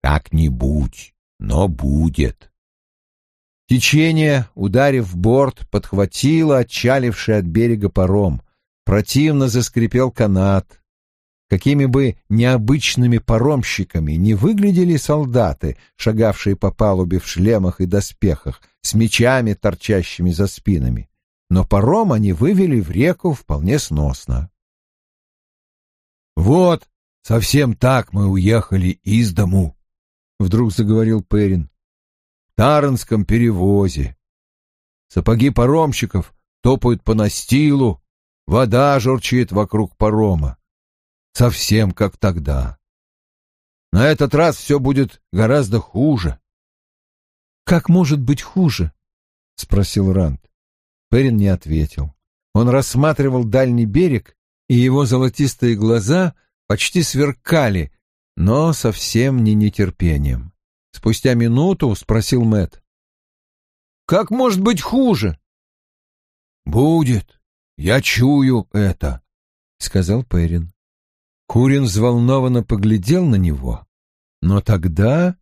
«Как-нибудь, но будет». Течение, ударив в борт, подхватило отчаливший от берега паром. Противно заскрипел канат. Какими бы необычными паромщиками не выглядели солдаты, шагавшие по палубе в шлемах и доспехах, с мечами, торчащими за спинами, но паром они вывели в реку вполне сносно. «Вот, совсем так мы уехали из дому», — вдруг заговорил Перин. «В Таранском перевозе. Сапоги паромщиков топают по настилу, вода журчит вокруг парома совсем как тогда. На этот раз все будет гораздо хуже. «Как может быть хуже?» — спросил Ранд. Перин не ответил. Он рассматривал дальний берег, и его золотистые глаза почти сверкали, но совсем не нетерпением. Спустя минуту спросил Мэт: «Как может быть хуже?» «Будет. Я чую это», — сказал Перин. Хурин взволнованно поглядел на него. Но тогда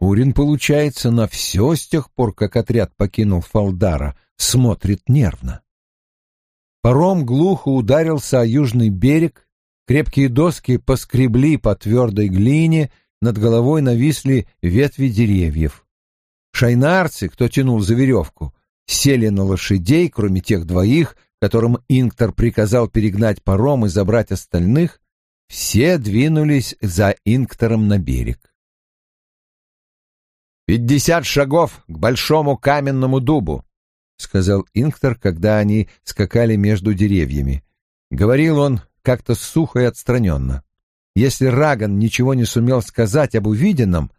Хурин, получается, на все с тех пор, как отряд покинул Фалдара, смотрит нервно. Паром глухо ударился о южный берег, крепкие доски поскребли по твердой глине, над головой нависли ветви деревьев. Шайнарцы, кто тянул за веревку, сели на лошадей, кроме тех двоих, которым Инктор приказал перегнать паром и забрать остальных, все двинулись за Инктором на берег. «Пятьдесят шагов к большому каменному дубу», — сказал Инктор, когда они скакали между деревьями. Говорил он как-то сухо и отстраненно. Если Раган ничего не сумел сказать об увиденном,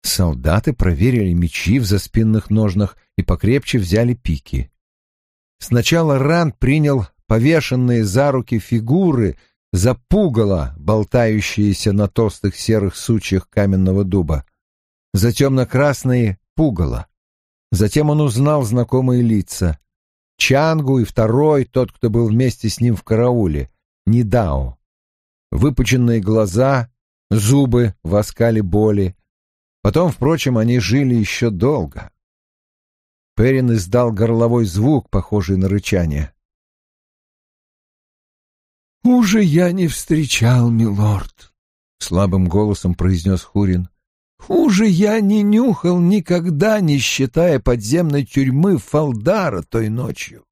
солдаты проверили мечи в заспинных ножнах и покрепче взяли пики. Сначала Ранд принял повешенные за руки фигуры — за пугало, болтающиеся на толстых серых сучьях каменного дуба, за темно-красные пугало. Затем он узнал знакомые лица. Чангу и второй, тот, кто был вместе с ним в карауле, Нидао. Выпученные глаза, зубы в оскале боли. Потом, впрочем, они жили еще долго. Перин издал горловой звук, похожий на рычание. «Хуже я не встречал, милорд», — слабым голосом произнес Хурин. «Хуже я не нюхал никогда, не считая подземной тюрьмы Фалдара той ночью».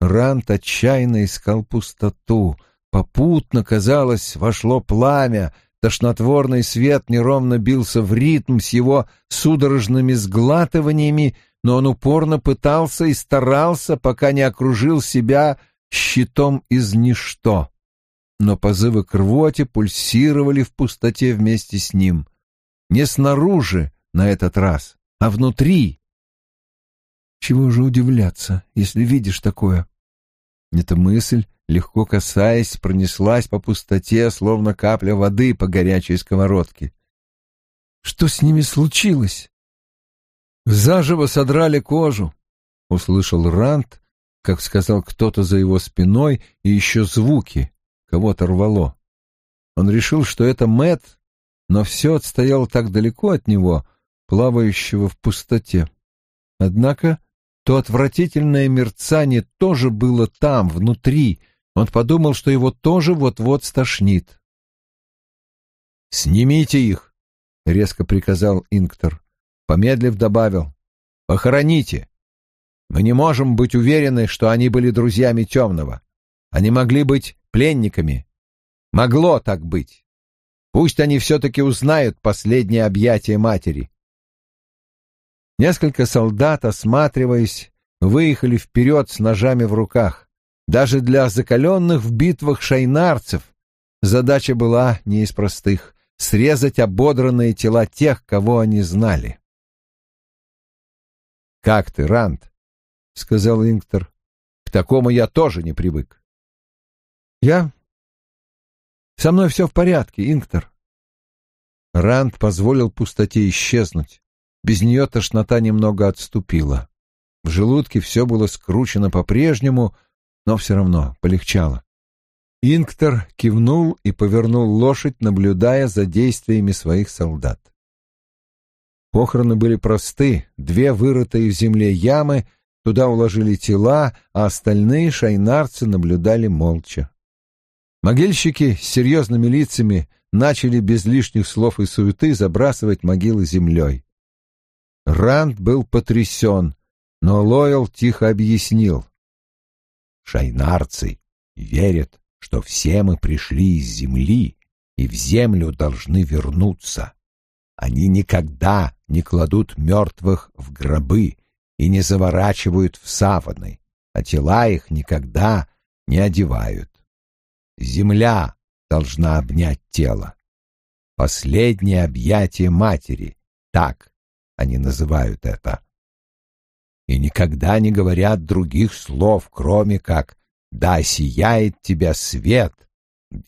Рант отчаянно искал пустоту. Попутно, казалось, вошло пламя, тошнотворный свет неровно бился в ритм с его судорожными сглатываниями, но он упорно пытался и старался, пока не окружил себя щитом из ничто. Но позывы к рвоте пульсировали в пустоте вместе с ним. Не снаружи на этот раз, а внутри. Чего же удивляться, если видишь такое? Эта мысль, легко касаясь, пронеслась по пустоте, словно капля воды по горячей сковородке. Что с ними случилось? Заживо содрали кожу, — услышал Рант, как сказал кто-то за его спиной, и еще звуки, кого-то рвало. Он решил, что это Мэт, но все отстояло так далеко от него, плавающего в пустоте. Однако то отвратительное мерцание тоже было там, внутри. Он подумал, что его тоже вот-вот стошнит. «Снимите их!» — резко приказал Инктор. Помедлив добавил. «Похороните. Мы не можем быть уверены, что они были друзьями темного. Они могли быть пленниками. Могло так быть. Пусть они все-таки узнают последнее объятие матери. Несколько солдат, осматриваясь, выехали вперед с ножами в руках. Даже для закаленных в битвах шайнарцев задача была не из простых — срезать ободранные тела тех, кого они знали. «Как ты, Ранд?» — сказал Инктор. «К такому я тоже не привык». «Я? Со мной все в порядке, Инктор». Ранд позволил пустоте исчезнуть. Без нее тошнота немного отступила. В желудке все было скручено по-прежнему, но все равно полегчало. Инктор кивнул и повернул лошадь, наблюдая за действиями своих солдат. Похороны были просты, две вырытые в земле ямы — Туда уложили тела, а остальные шайнарцы наблюдали молча. Могильщики с серьезными лицами начали без лишних слов и суеты забрасывать могилы землей. Ранд был потрясен, но Лойл тихо объяснил. «Шайнарцы верят, что все мы пришли из земли и в землю должны вернуться. Они никогда не кладут мертвых в гробы и не заворачивают в саваны, а тела их никогда не одевают. Земля должна обнять тело. Последнее объятие матери, так они называют это. И никогда не говорят других слов, кроме как «Да сияет тебя свет»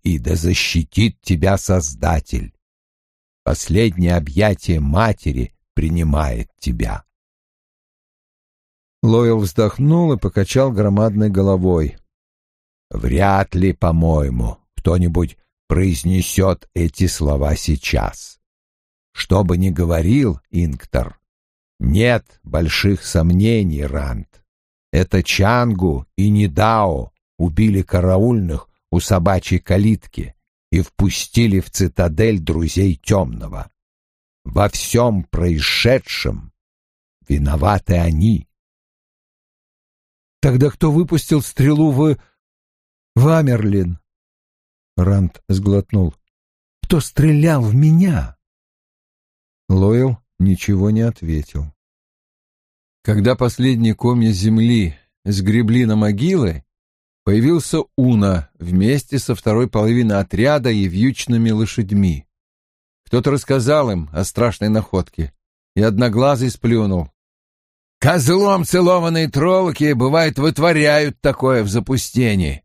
и «Да защитит тебя Создатель». Последнее объятие матери принимает тебя. Лойл вздохнул и покачал громадной головой. «Вряд ли, по-моему, кто-нибудь произнесет эти слова сейчас. Что бы ни говорил Инктор, нет больших сомнений, Рант. Это Чангу и Недао убили караульных у собачьей калитки и впустили в цитадель друзей темного. Во всем происшедшем виноваты они. Тогда кто выпустил стрелу в... в Амерлин? Ранд сглотнул. Кто стрелял в меня? Лойл ничего не ответил. Когда последние комья земли сгребли на могилы, появился Уна вместе со второй половиной отряда и вьючными лошадьми. Кто-то рассказал им о страшной находке, и одноглазый сплюнул. Козлом целованные троллоки, бывает, вытворяют такое в запустении.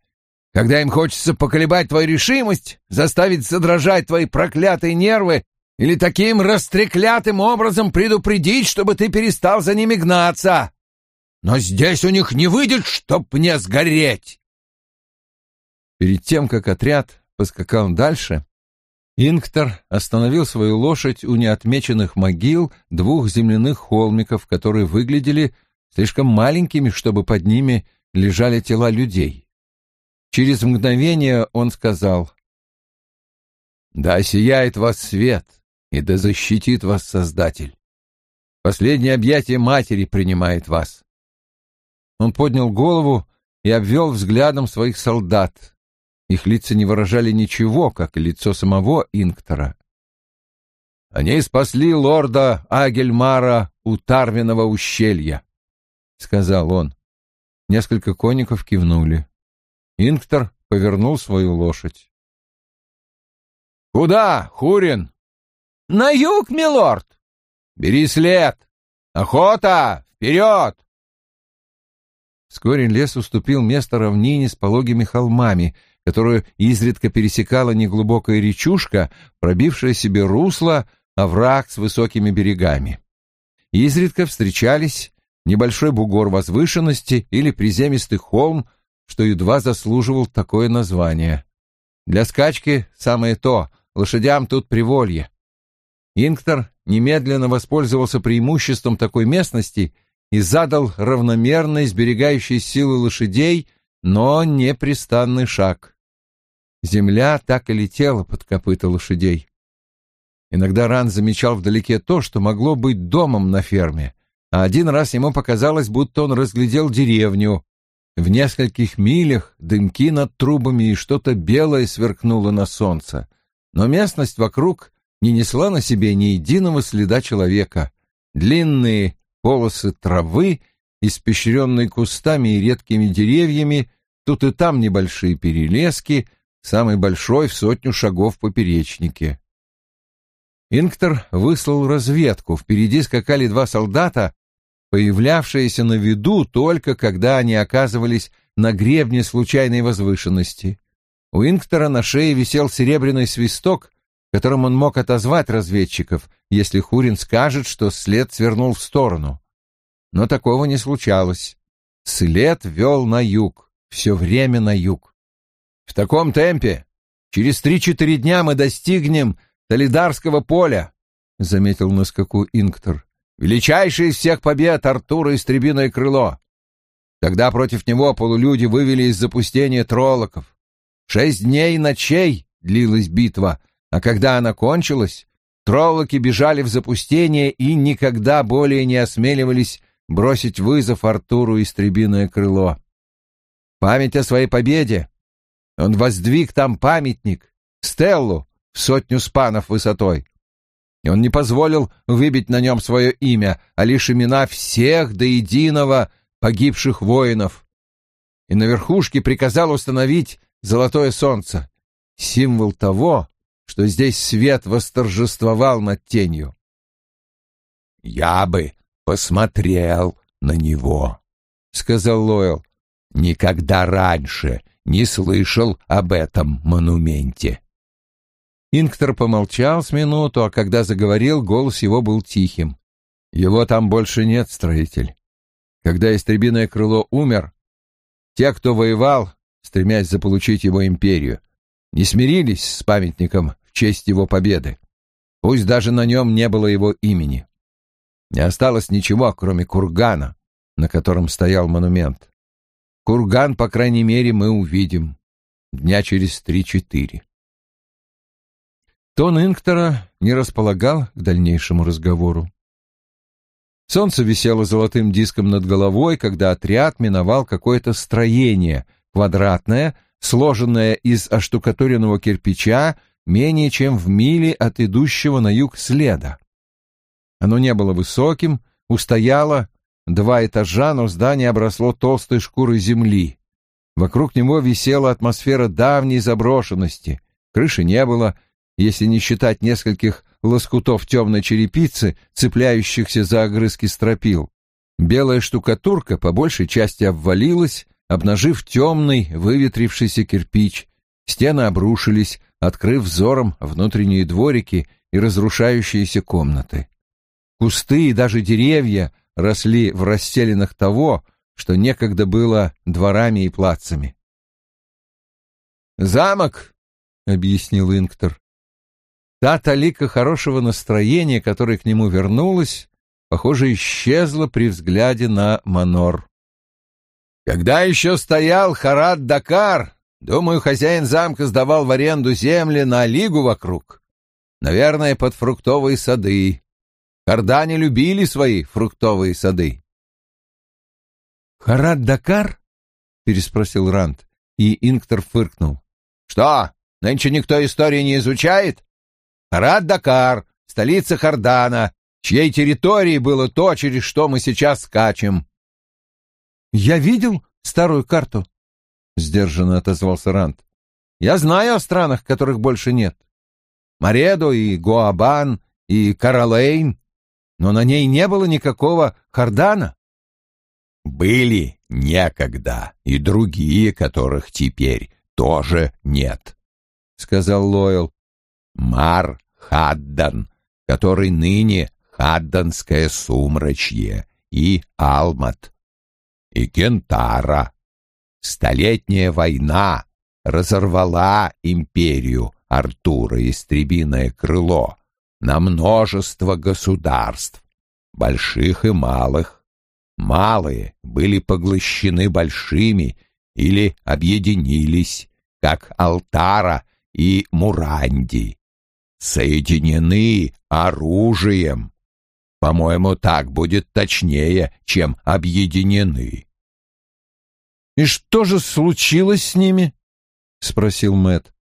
Когда им хочется поколебать твою решимость, заставить задрожать твои проклятые нервы или таким растреклятым образом предупредить, чтобы ты перестал за ними гнаться. Но здесь у них не выйдет, чтоб мне сгореть. Перед тем, как отряд поскакал дальше, Инктор остановил свою лошадь у неотмеченных могил двух земляных холмиков, которые выглядели слишком маленькими, чтобы под ними лежали тела людей. Через мгновение он сказал, «Да сияет вас свет, и да защитит вас Создатель. Последнее объятие матери принимает вас». Он поднял голову и обвел взглядом своих солдат. Их лица не выражали ничего, как лицо самого Инктора. Они спасли лорда Агельмара у Тарвиного ущелья, — сказал он. Несколько конников кивнули. Инктор повернул свою лошадь. «Куда, Хурин?» «На юг, милорд!» «Бери след! Охота! Вперед!» Вскоре лес уступил место равнине с пологими холмами, которую изредка пересекала неглубокая речушка, пробившая себе русло, овраг с высокими берегами. Изредка встречались небольшой бугор возвышенности или приземистый холм, что едва заслуживал такое название. Для скачки самое то, лошадям тут приволье. Инктор немедленно воспользовался преимуществом такой местности и задал равномерно изберегающий силы лошадей, но непрестанный шаг. Земля так и летела под копыта лошадей. Иногда Ран замечал вдалеке то, что могло быть домом на ферме, а один раз ему показалось, будто он разглядел деревню. В нескольких милях дымки над трубами и что-то белое сверкнуло на солнце. Но местность вокруг не несла на себе ни единого следа человека. Длинные полосы травы, испещренные кустами и редкими деревьями, тут и там небольшие перелески, самый большой в сотню шагов поперечнике. Инктор выслал разведку. Впереди скакали два солдата, появлявшиеся на виду только когда они оказывались на гребне случайной возвышенности. У Инктора на шее висел серебряный свисток, которым он мог отозвать разведчиков, если Хурин скажет, что след свернул в сторону. Но такого не случалось. След вел на юг, все время на юг. В таком темпе через три-четыре дня мы достигнем Толидарского поля, — заметил на скаку Инктор. — Величайший из всех побед Артура Истребиное крыло. Тогда против него полулюди вывели из запустения троллоков. Шесть дней и ночей длилась битва, а когда она кончилась, троллоки бежали в запустение и никогда более не осмеливались бросить вызов Артуру Истребиное крыло. Память о своей победе. Он воздвиг там памятник, стеллу, в сотню спанов высотой. И он не позволил выбить на нем свое имя, а лишь имена всех до единого погибших воинов. И на верхушке приказал установить золотое солнце, символ того, что здесь свет восторжествовал над тенью. «Я бы посмотрел на него», — сказал Лойл. «Никогда раньше не слышал об этом монументе». Инктор помолчал с минуту, а когда заговорил, голос его был тихим. «Его там больше нет, строитель. Когда истребиное крыло умер, те, кто воевал, стремясь заполучить его империю, не смирились с памятником в честь его победы. Пусть даже на нем не было его имени. Не осталось ничего, кроме кургана, на котором стоял монумент. Курган, по крайней мере, мы увидим дня через три-четыре. Тон Инктора не располагал к дальнейшему разговору. Солнце висело золотым диском над головой, когда отряд миновал какое-то строение, квадратное, сложенное из оштукатуренного кирпича, менее чем в миле от идущего на юг следа. Оно не было высоким, устояло два этажа, но здание обросло толстой шкурой земли. Вокруг него висела атмосфера давней заброшенности, крыши не было, если не считать нескольких лоскутов темной черепицы, цепляющихся за огрызки стропил. Белая штукатурка по большей части обвалилась, обнажив темный, выветрившийся кирпич. Стены обрушились, открыв взором внутренние дворики и разрушающиеся комнаты. Кусты и даже деревья росли в расселенных того, что некогда было дворами и плацами. «Замок», — объяснил Инктор, Та талика хорошего настроения, которая к нему вернулась, похоже, исчезла при взгляде на Манор. Когда еще стоял Харат-Дакар, Думаю, хозяин замка сдавал в аренду земли на лигу вокруг. Наверное, под фруктовые сады. Кардане любили свои фруктовые сады. «Харат-Дакар?» — переспросил Ранд, и Инктор фыркнул. «Что, нынче никто истории не изучает? Харат-Дакар, столица Хардана, чьей территории было то, через что мы сейчас скачем». «Я видел старую карту», — сдержанно отозвался Ранд. «Я знаю о странах, которых больше нет. Маредо и Гуабан и Каралейн, но на ней не было никакого Хардана». «Были некогда и другие, которых теперь тоже нет», — сказал Лойл. «Мар Хаддан, который ныне Хадданское сумрачье, и Алмат, и Кентара. Столетняя война разорвала империю Артура Истребиное крыло на множество государств, больших и малых. Малые были поглощены большими или объединились, как Алтара и Муранди, соединены оружием. По-моему, так будет точнее, чем объединены. «И что же случилось с ними?» — спросил Мэт.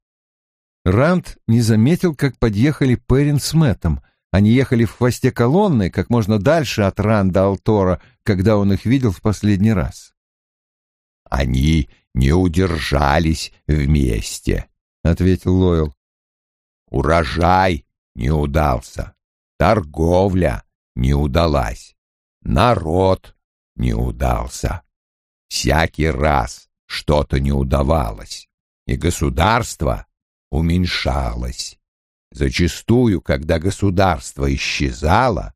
Ранд не заметил, как подъехали Перин с Мэттом. Они ехали в хвосте колонны, как можно дальше от Ранда Алтора, когда он их видел в последний раз. «Они не удержались вместе», — ответил Лойл. «Урожай не удался, торговля не удалась, народ не удался. Всякий раз что-то не удавалось, и государство уменьшалось. Зачастую, когда государство исчезало,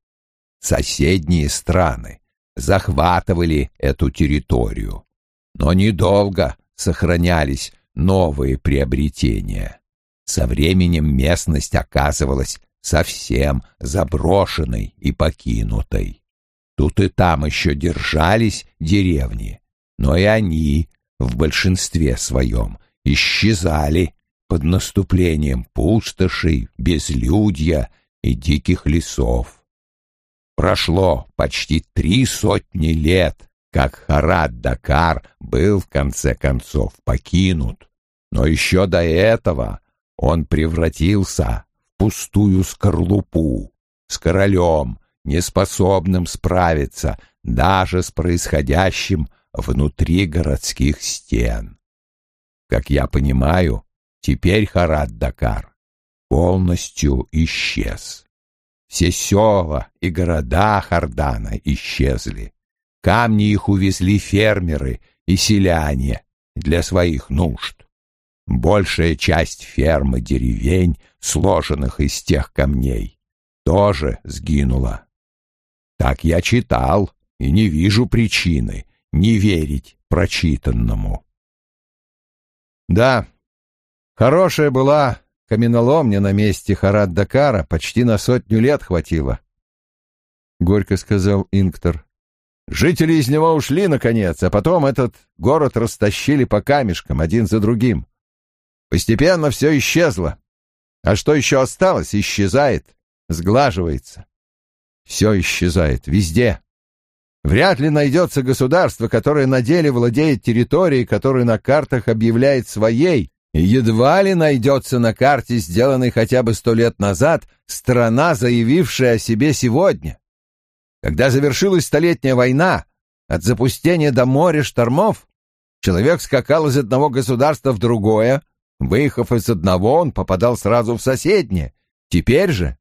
соседние страны захватывали эту территорию, но недолго сохранялись новые приобретения. Со временем местность оказывалась совсем заброшенной и покинутой. Тут и там еще держались деревни, но и они в большинстве своем исчезали под наступлением пустошей, безлюдья и диких лесов. Прошло почти три сотни лет, как Харат-Дакар был в конце концов покинут, но еще до этого он превратился в пустую скорлупу с королем, неспособным справиться даже с происходящим внутри городских стен. Как я понимаю, теперь Харат-Дакар полностью исчез. Все села и города Хардана исчезли. Камни их увезли фермеры и селяне для своих нужд. Большая часть фермы деревень, сложенных из тех камней, тоже сгинула. Так я читал и не вижу причины, не верить прочитанному. Да, хорошая была каменоломня на месте Харат-Дакара, почти на сотню лет хватило. Горько сказал Инктор. Жители из него ушли, наконец, а потом этот город растащили по камешкам, один за другим. Постепенно все исчезло. А что еще осталось, исчезает, сглаживается. Все исчезает, везде. Вряд ли найдется государство, которое на деле владеет территорией, которую на картах объявляет своей, и едва ли найдется на карте, сделанной хотя бы сто лет назад, страна, заявившая о себе сегодня. Когда завершилась Столетняя война, от запустения до моря штормов, человек скакал из одного государства в другое, выехав из одного, он попадал сразу в соседнее. Теперь же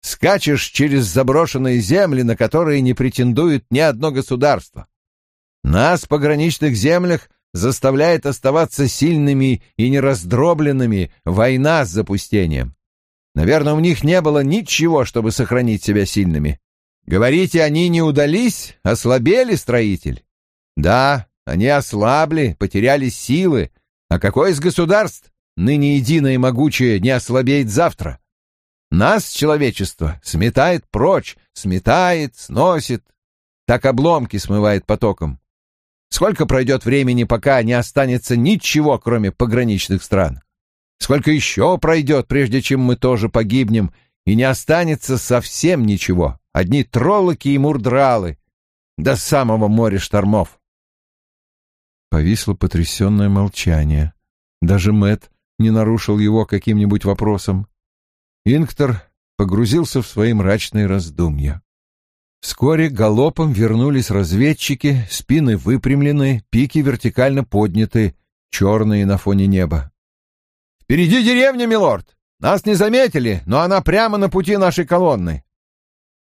скачешь через заброшенные земли, на которые не претендует ни одно государство. Нас, в пограничных землях, заставляет оставаться сильными и нераздробленными война с запустением. Наверное, у них не было ничего, чтобы сохранить себя сильными. Говорите, они не удались, ослабели, строитель? Да, они ослабли, потеряли силы. А какое из государств, ныне единое и могучее, не ослабеет завтра? Нас, человечество, сметает прочь, сметает, сносит. Так обломки смывает потоком. Сколько пройдет времени, пока не останется ничего, кроме пограничных стран? Сколько еще пройдет, прежде чем мы тоже погибнем, и не останется совсем ничего, одни троллоки и мурдралы, до самого моря штормов? Повисло потрясенное молчание. Даже Мэт не нарушил его каким-нибудь вопросом. Инктор погрузился в свои мрачные раздумья. Вскоре галопом вернулись разведчики, спины выпрямлены, пики вертикально подняты, черные на фоне неба. «Впереди деревня, милорд! Нас не заметили, но она прямо на пути нашей колонны!»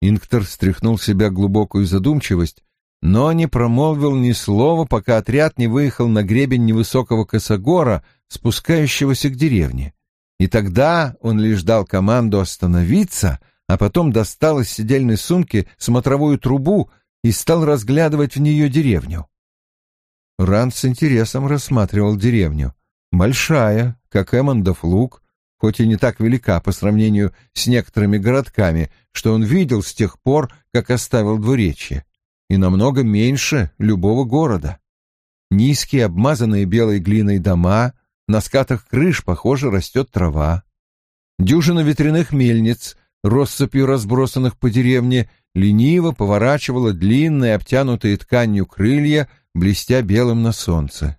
Инктор стряхнул с себя глубокую задумчивость, но не промолвил ни слова, пока отряд не выехал на гребень невысокого косогора, спускающегося к деревне. И тогда он лишь дал команду остановиться — а потом достал из сидельной сумки смотровую трубу и стал разглядывать в нее деревню. Ранд с интересом рассматривал деревню. Большая, как Эммондов луг, хоть и не так велика по сравнению с некоторыми городками, что он видел с тех пор, как оставил двуречье, и намного меньше любого города. Низкие, обмазанные белой глиной дома, на скатах крыш, похоже, растет трава. Дюжина ветряных мельниц россыпью разбросанных по деревне, лениво поворачивала длинные, обтянутые тканью крылья, блестя белым на солнце.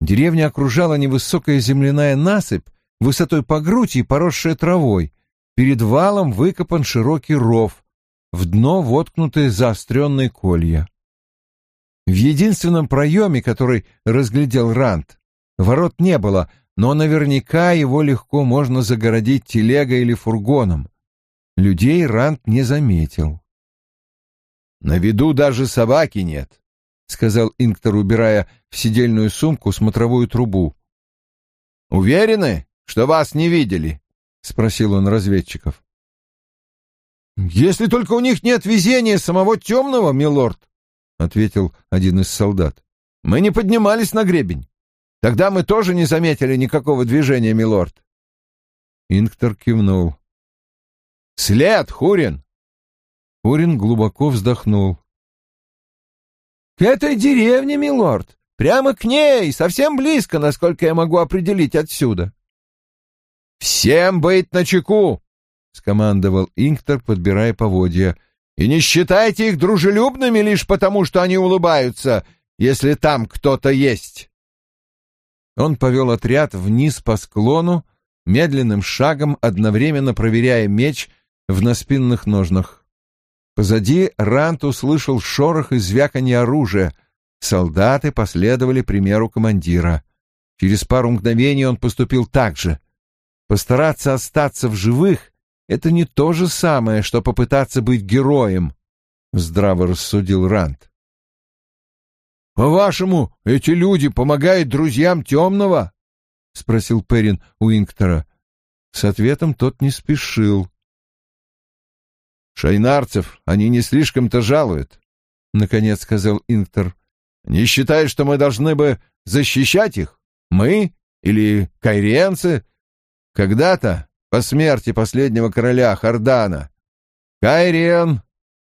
Деревня окружала невысокая земляная насыпь, высотой по грудь и поросшая травой. Перед валом выкопан широкий ров, в дно воткнутые заостренные колья. В единственном проеме, который разглядел Рант, ворот не было, но наверняка его легко можно загородить телегой или фургоном. Людей Рант не заметил. «На виду даже собаки нет», — сказал Инктор, убирая в сидельную сумку смотровую трубу. «Уверены, что вас не видели?» — спросил он разведчиков. «Если только у них нет везения самого темного, милорд», — ответил один из солдат. «Мы не поднимались на гребень. Тогда мы тоже не заметили никакого движения, милорд». Инктор кивнул. След, Хурин!» Хурин глубоко вздохнул. «К этой деревне, милорд! Прямо к ней, совсем близко, насколько я могу определить отсюда!» «Всем быть начеку!» — скомандовал Инктор, подбирая поводья. «И не считайте их дружелюбными лишь потому, что они улыбаются, если там кто-то есть!» Он повел отряд вниз по склону, медленным шагом одновременно проверяя меч в наспинных ножнах. Позади Рант услышал шорох и звяканье оружия. Солдаты последовали примеру командира. Через пару мгновений он поступил так же. Постараться остаться в живых — это не то же самое, что попытаться быть героем, — здраво рассудил Рант. «По-вашему, эти люди помогают друзьям темного?» — спросил Перин у Инктора. С ответом тот не спешил. Шайнарцев они не слишком-то жалуют, — наконец сказал Инктор. Не считая, что мы должны бы защищать их? Мы или кайриенцы? Когда-то, по смерти последнего короля Хардана, Кайриен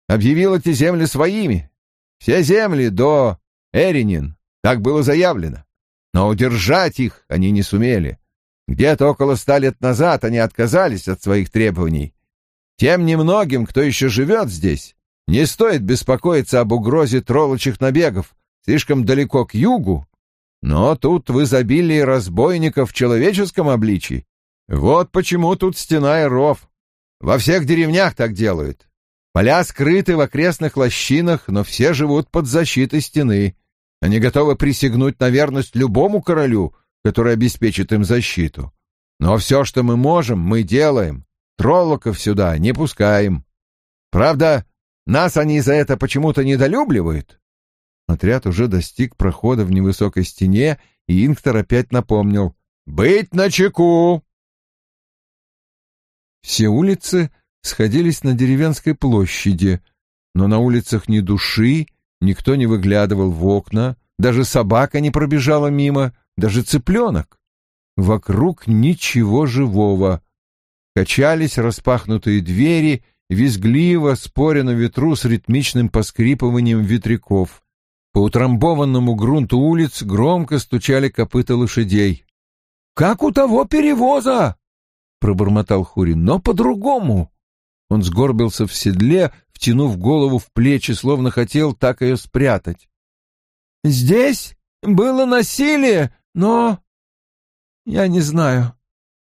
объявил эти земли своими. Все земли до Эринин, так было заявлено. Но удержать их они не сумели. Где-то около ста лет назад они отказались от своих требований тем немногим, кто еще живет здесь, не стоит беспокоиться об угрозе троллочих набегов слишком далеко к югу, но тут в изобилии разбойников в человеческом обличии. Вот почему тут стена и ров. Во всех деревнях так делают. Поля скрыты в окрестных лощинах, но все живут под защитой стены. Они готовы присягнуть на верность любому королю, который обеспечит им защиту. Но все, что мы можем, мы делаем. Троллоков сюда не пускаем. Правда, нас они за это почему-то недолюбливают. Отряд уже достиг прохода в невысокой стене, и Инктор опять напомнил «Быть начеку!» Все улицы сходились на деревенской площади, но на улицах ни души, никто не выглядывал в окна, даже собака не пробежала мимо, даже цыпленок. Вокруг ничего живого. Качались распахнутые двери, визгливо, споря на ветру с ритмичным поскрипыванием ветряков. По утрамбованному грунту улиц громко стучали копыта лошадей. «Как у того перевоза!» — пробормотал Хурин, — «но по-другому». Он сгорбился в седле, втянув голову в плечи, словно хотел так ее спрятать. «Здесь было насилие, но... Я не знаю.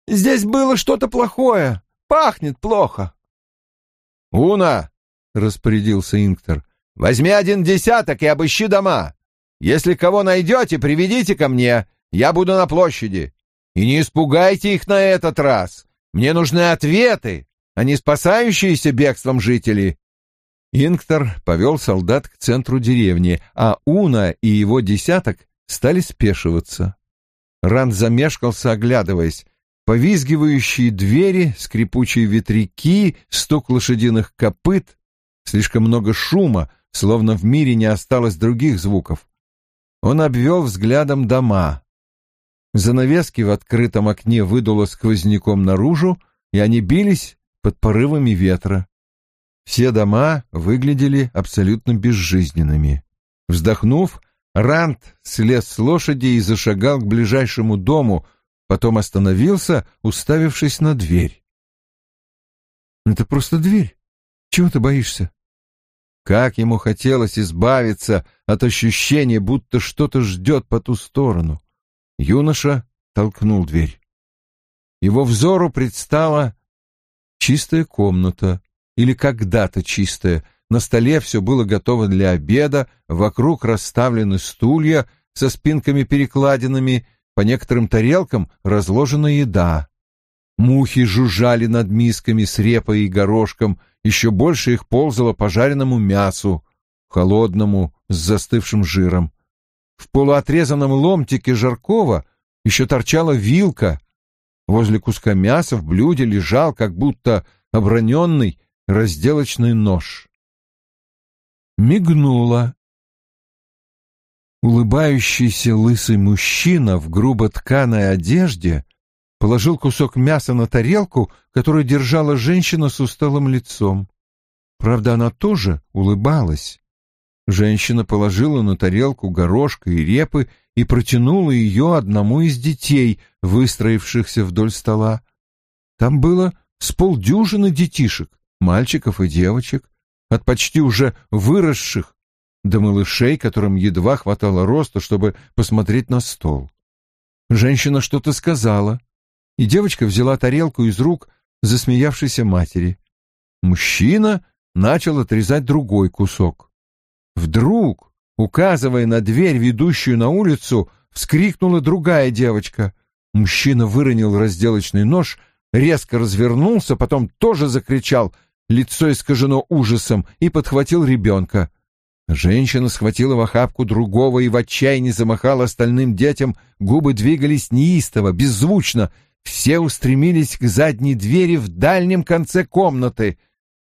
Здесь было что-то плохое. Пахнет плохо». «Уна!» — распорядился Инктор. «Возьми один десяток и обыщи дома. Если кого найдете, приведите ко мне. Я буду на площади. И не испугайте их на этот раз. Мне нужны ответы, а не спасающиеся бегством жители». Инктор повел солдат к центру деревни, а Уна и его десяток стали спешиваться. Ранд замешкался, оглядываясь. Повизгивающие двери, скрипучие ветряки, стук лошадиных копыт, слишком много шума, словно в мире не осталось других звуков. Он обвел взглядом дома. Занавески в открытом окне выдуло сквозняком наружу, и они бились под порывами ветра. Все дома выглядели абсолютно безжизненными. Вздохнув, Ранд слез с лошади и зашагал к ближайшему дому, потом остановился, уставившись на дверь. «Это просто дверь. Чего ты боишься?» Как ему хотелось избавиться от ощущения, будто что-то ждет по ту сторону. Юноша толкнул дверь. Его взору предстала чистая комната, или когда-то чистая. На столе все было готово для обеда, вокруг расставлены стулья со спинками-перекладинами, по некоторым тарелкам разложена еда. Мухи жужжали над мисками с репой и горошком, еще больше их ползало по жареному мясу, холодному, с застывшим жиром. В полуотрезанном ломтике жаркого еще торчала вилка. Возле куска мяса в блюде лежал, как будто оброненный, разделочный нож. Мигнула. Улыбающийся лысый мужчина в грубо тканой одежде положил кусок мяса на тарелку, которую держала женщина с усталым лицом. Правда, она тоже улыбалась. Женщина положила на тарелку горошка и репы и протянула ее одному из детей, выстроившихся вдоль стола. Там было с полдюжины детишек, мальчиков и девочек, от почти уже выросших до малышей, которым едва хватало роста, чтобы посмотреть на стол. Женщина что-то сказала, и девочка взяла тарелку из рук засмеявшейся матери. Мужчина начал отрезать другой кусок. Вдруг, указывая на дверь, ведущую на улицу, вскрикнула другая девочка. Мужчина выронил разделочный нож, резко развернулся, потом тоже закричал, лицо искажено ужасом, и подхватил ребенка. Женщина схватила в охапку другого и в отчаянии замахала остальным детям, губы двигались неистово, беззвучно — все устремились к задней двери в дальнем конце комнаты.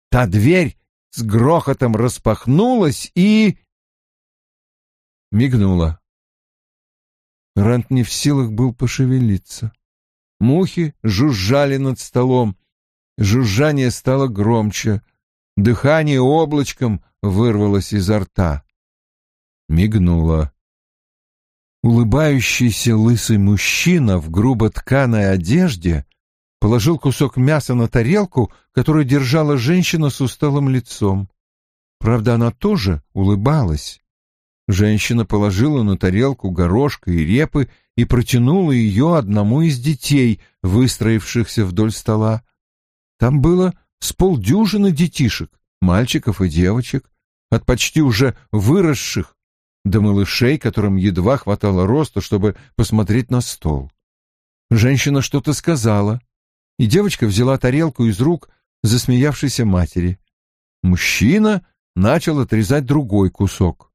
Та дверь с грохотом распахнулась и... Мигнула. Рант не в силах был пошевелиться. Мухи жужжали над столом. Жужжание стало громче. Дыхание облачком вырвалось изо рта. Мигнула. Улыбающийся лысый мужчина в грубо тканой одежде положил кусок мяса на тарелку, которую держала женщина с усталым лицом. Правда, она тоже улыбалась. Женщина положила на тарелку горошка и репы и протянула ее одному из детей, выстроившихся вдоль стола. Там было с полдюжины детишек, мальчиков и девочек, от почти уже выросших до малышей, которым едва хватало роста, чтобы посмотреть на стол. Женщина что-то сказала, и девочка взяла тарелку из рук засмеявшейся матери. Мужчина начал отрезать другой кусок.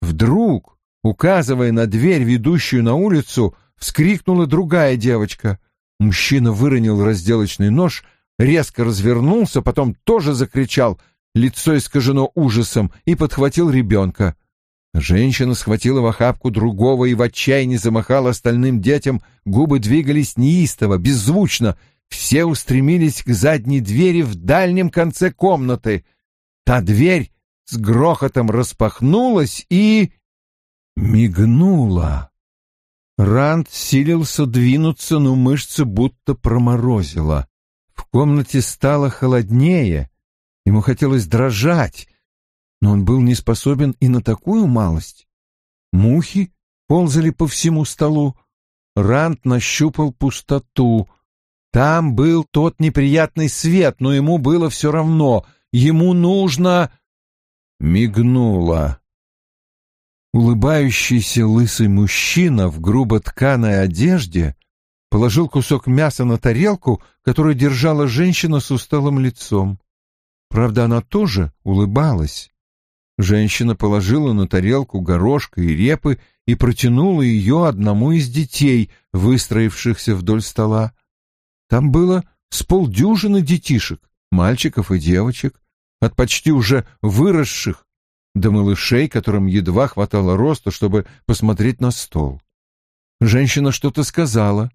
Вдруг, указывая на дверь, ведущую на улицу, вскрикнула другая девочка. Мужчина выронил разделочный нож, резко развернулся, потом тоже закричал, лицо искажено ужасом, и подхватил ребенка. Женщина схватила в охапку другого и в отчаянии замахала остальным детям, губы двигались неистово, беззвучно, все устремились к задней двери в дальнем конце комнаты. Та дверь с грохотом распахнулась и... Мигнула. Ранд силился двинуться, но мышцы будто проморозило. В комнате стало холоднее. Ему хотелось дрожать, но он был не способен и на такую малость. Мухи ползали по всему столу. Ранд нащупал пустоту. Там был тот неприятный свет, но ему было все равно. Ему нужно... Мигнуло. Улыбающийся лысый мужчина в грубо тканой одежде положил кусок мяса на тарелку, которую держала женщина с усталым лицом. Правда, она тоже улыбалась. Женщина положила на тарелку горошка и репы и протянула ее одному из детей, выстроившихся вдоль стола. Там было с полдюжины детишек, мальчиков и девочек, от почти уже выросших до малышей, которым едва хватало роста, чтобы посмотреть на стол. Женщина что-то сказала,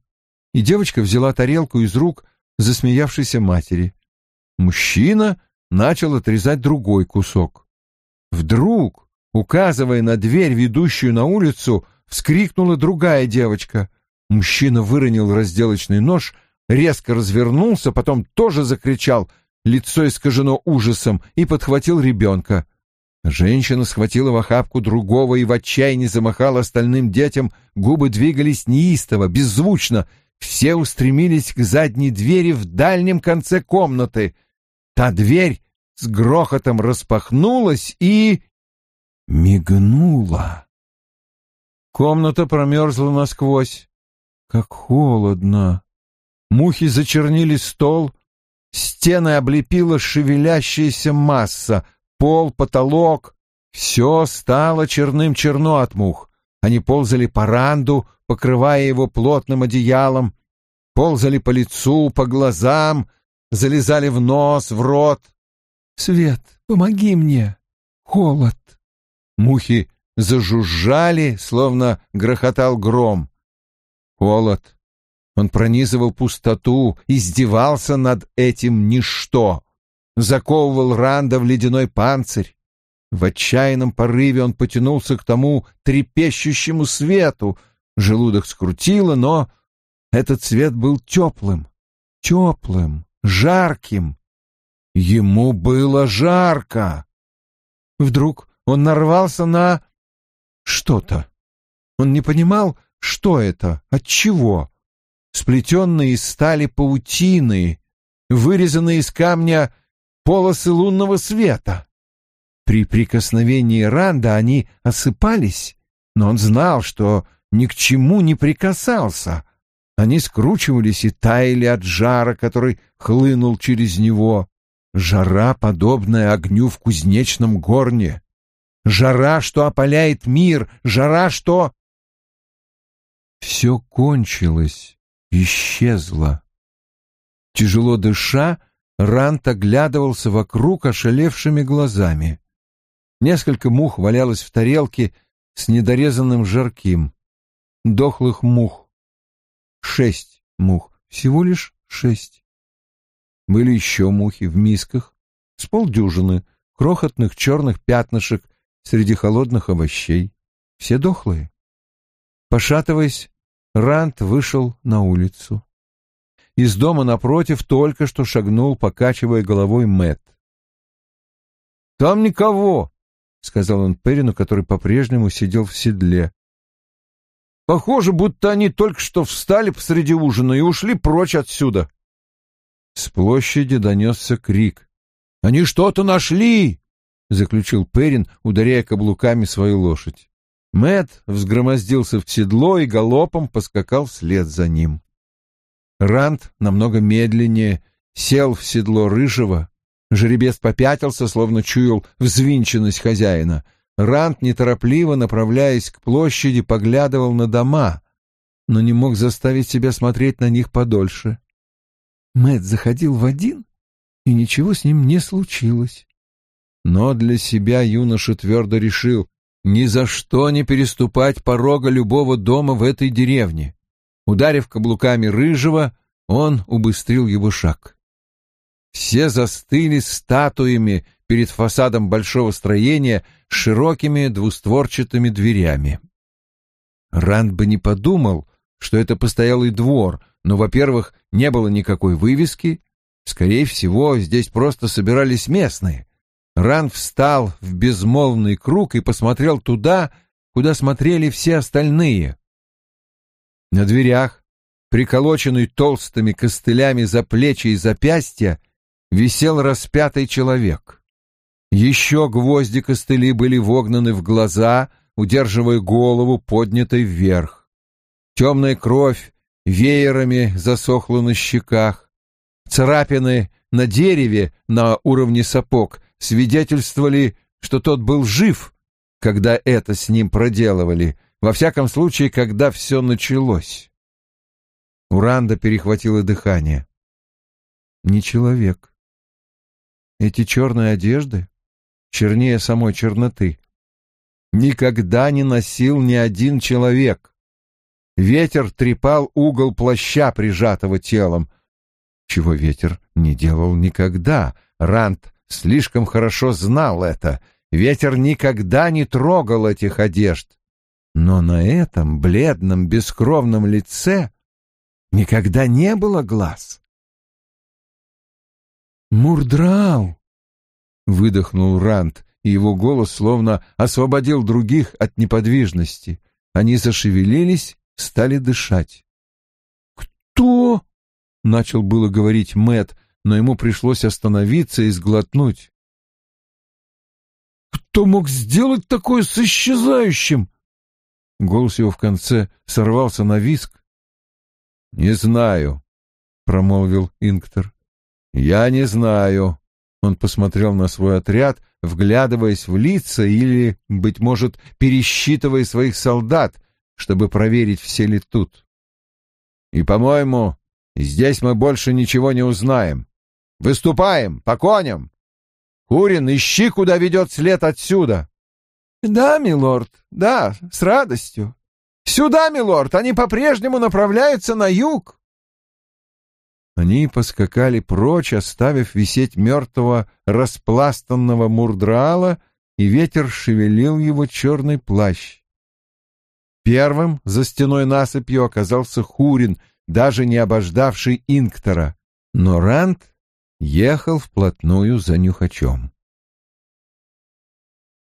и девочка взяла тарелку из рук засмеявшейся матери. Мужчина начал отрезать другой кусок. Вдруг, указывая на дверь, ведущую на улицу, вскрикнула другая девочка. Мужчина выронил разделочный нож, резко развернулся, потом тоже закричал, лицо искажено ужасом, и подхватил ребенка. Женщина схватила в охапку другого и в отчаянии замахала остальным детям, губы двигались неистово, беззвучно, все устремились к задней двери в дальнем конце комнаты. Та дверь с грохотом распахнулась и... мигнула. Комната промерзла насквозь. Как холодно. Мухи зачернили стол, стены облепила шевелящаяся масса, пол, потолок. Все стало черным-черно от мух. Они ползали по ранду, покрывая его плотным одеялом, ползали по лицу, по глазам, залезали в нос, в рот. «Свет, помоги мне! Холод!» Мухи зажужжали, словно грохотал гром. Холод. Он пронизывал пустоту, издевался над этим ничто заковывал Ранда в ледяной панцирь. В отчаянном порыве он потянулся к тому трепещущему свету. Желудок скрутило, но этот свет был теплым, теплым, жарким. Ему было жарко. Вдруг он нарвался на что-то. Он не понимал, что это, от чего. Сплетенные из стали паутины, вырезанные из камня полосы лунного света. При прикосновении Ранда они осыпались, но он знал, что ни к чему не прикасался. Они скручивались и таяли от жара, который хлынул через него. Жара, подобная огню в кузнечном горне. Жара, что опаляет мир, жара, что... Все кончилось, исчезло. Тяжело дыша, Рант оглядывался вокруг ошалевшими глазами. Несколько мух валялось в тарелке с недорезанным жарким. Дохлых мух. Шесть мух. Всего лишь шесть. Были еще мухи в мисках, с полдюжины крохотных черных пятнышек среди холодных овощей. Все дохлые. Пошатываясь, Рант вышел на улицу. Из дома напротив только что шагнул, покачивая головой Мэт. «Там никого», — сказал он Перину, который по-прежнему сидел в седле. «Похоже, будто они только что встали посреди ужина и ушли прочь отсюда». С площади донесся крик. «Они что-то нашли!» — заключил Перин, ударяя каблуками свою лошадь. Мэт взгромоздился в седло и галопом поскакал вслед за ним. Ранд намного медленнее сел в седло рыжего. Жеребец попятился, словно чуял взвинченность хозяина. Ранд, неторопливо направляясь к площади, поглядывал на дома, но не мог заставить себя смотреть на них подольше. Мэт заходил в один, и ничего с ним не случилось. Но для себя юноша твердо решил ни за что не переступать порога любого дома в этой деревне. Ударив каблуками рыжего, он убыстрил его шаг. Все застыли статуями перед фасадом большого строения с широкими двустворчатыми дверями. Ранд бы не подумал, что это постоялый двор, но, во-первых, не было никакой вывески. Скорее всего, здесь просто собирались местные. Ранд встал в безмолвный круг и посмотрел туда, куда смотрели все остальные. На дверях, приколоченный толстыми костылями за плечи и запястья, висел распятый человек. Еще гвозди костыли были вогнаны в глаза, удерживая голову поднятой вверх. Темная кровь веерами засохла на щеках. Царапины на дереве на уровне сапог свидетельствовали, что тот был жив, когда это с ним проделывали, во всяком случае, когда все началось. Уранда перехватила дыхание. Не человек. Эти черные одежды, чернее самой черноты, никогда не носил ни один человек. Ветер трепал угол плаща, прижатого телом, чего ветер не делал никогда. Ранд слишком хорошо знал это. Ветер никогда не трогал этих одежд. Но на этом бледном, бескровном лице никогда не было глаз. «Мурдрал!» — выдохнул Ранд, и его голос словно освободил других от неподвижности. Они зашевелились, стали дышать. «Кто?» — начал было говорить Мэт, но ему пришлось остановиться и сглотнуть. «Кто мог сделать такое с исчезающим?» Голос его в конце сорвался на виск. «Не знаю», — промолвил Инктор. «Я не знаю». Он посмотрел на свой отряд, вглядываясь в лица или, быть может, пересчитывая своих солдат, чтобы проверить, все ли тут. «И, по-моему, здесь мы больше ничего не узнаем. Выступаем, по коням! Курин, ищи, куда ведет след отсюда!» «Да, милорд, да, с радостью. Сюда, милорд, они по-прежнему направляются на юг». Они поскакали прочь, оставив висеть мертвого распластанного мурдраала, и ветер шевелил его черный плащ. Первым за стеной насыпью оказался Хурин, даже не обождавший Инктора, но Ранд ехал вплотную за нюхачом.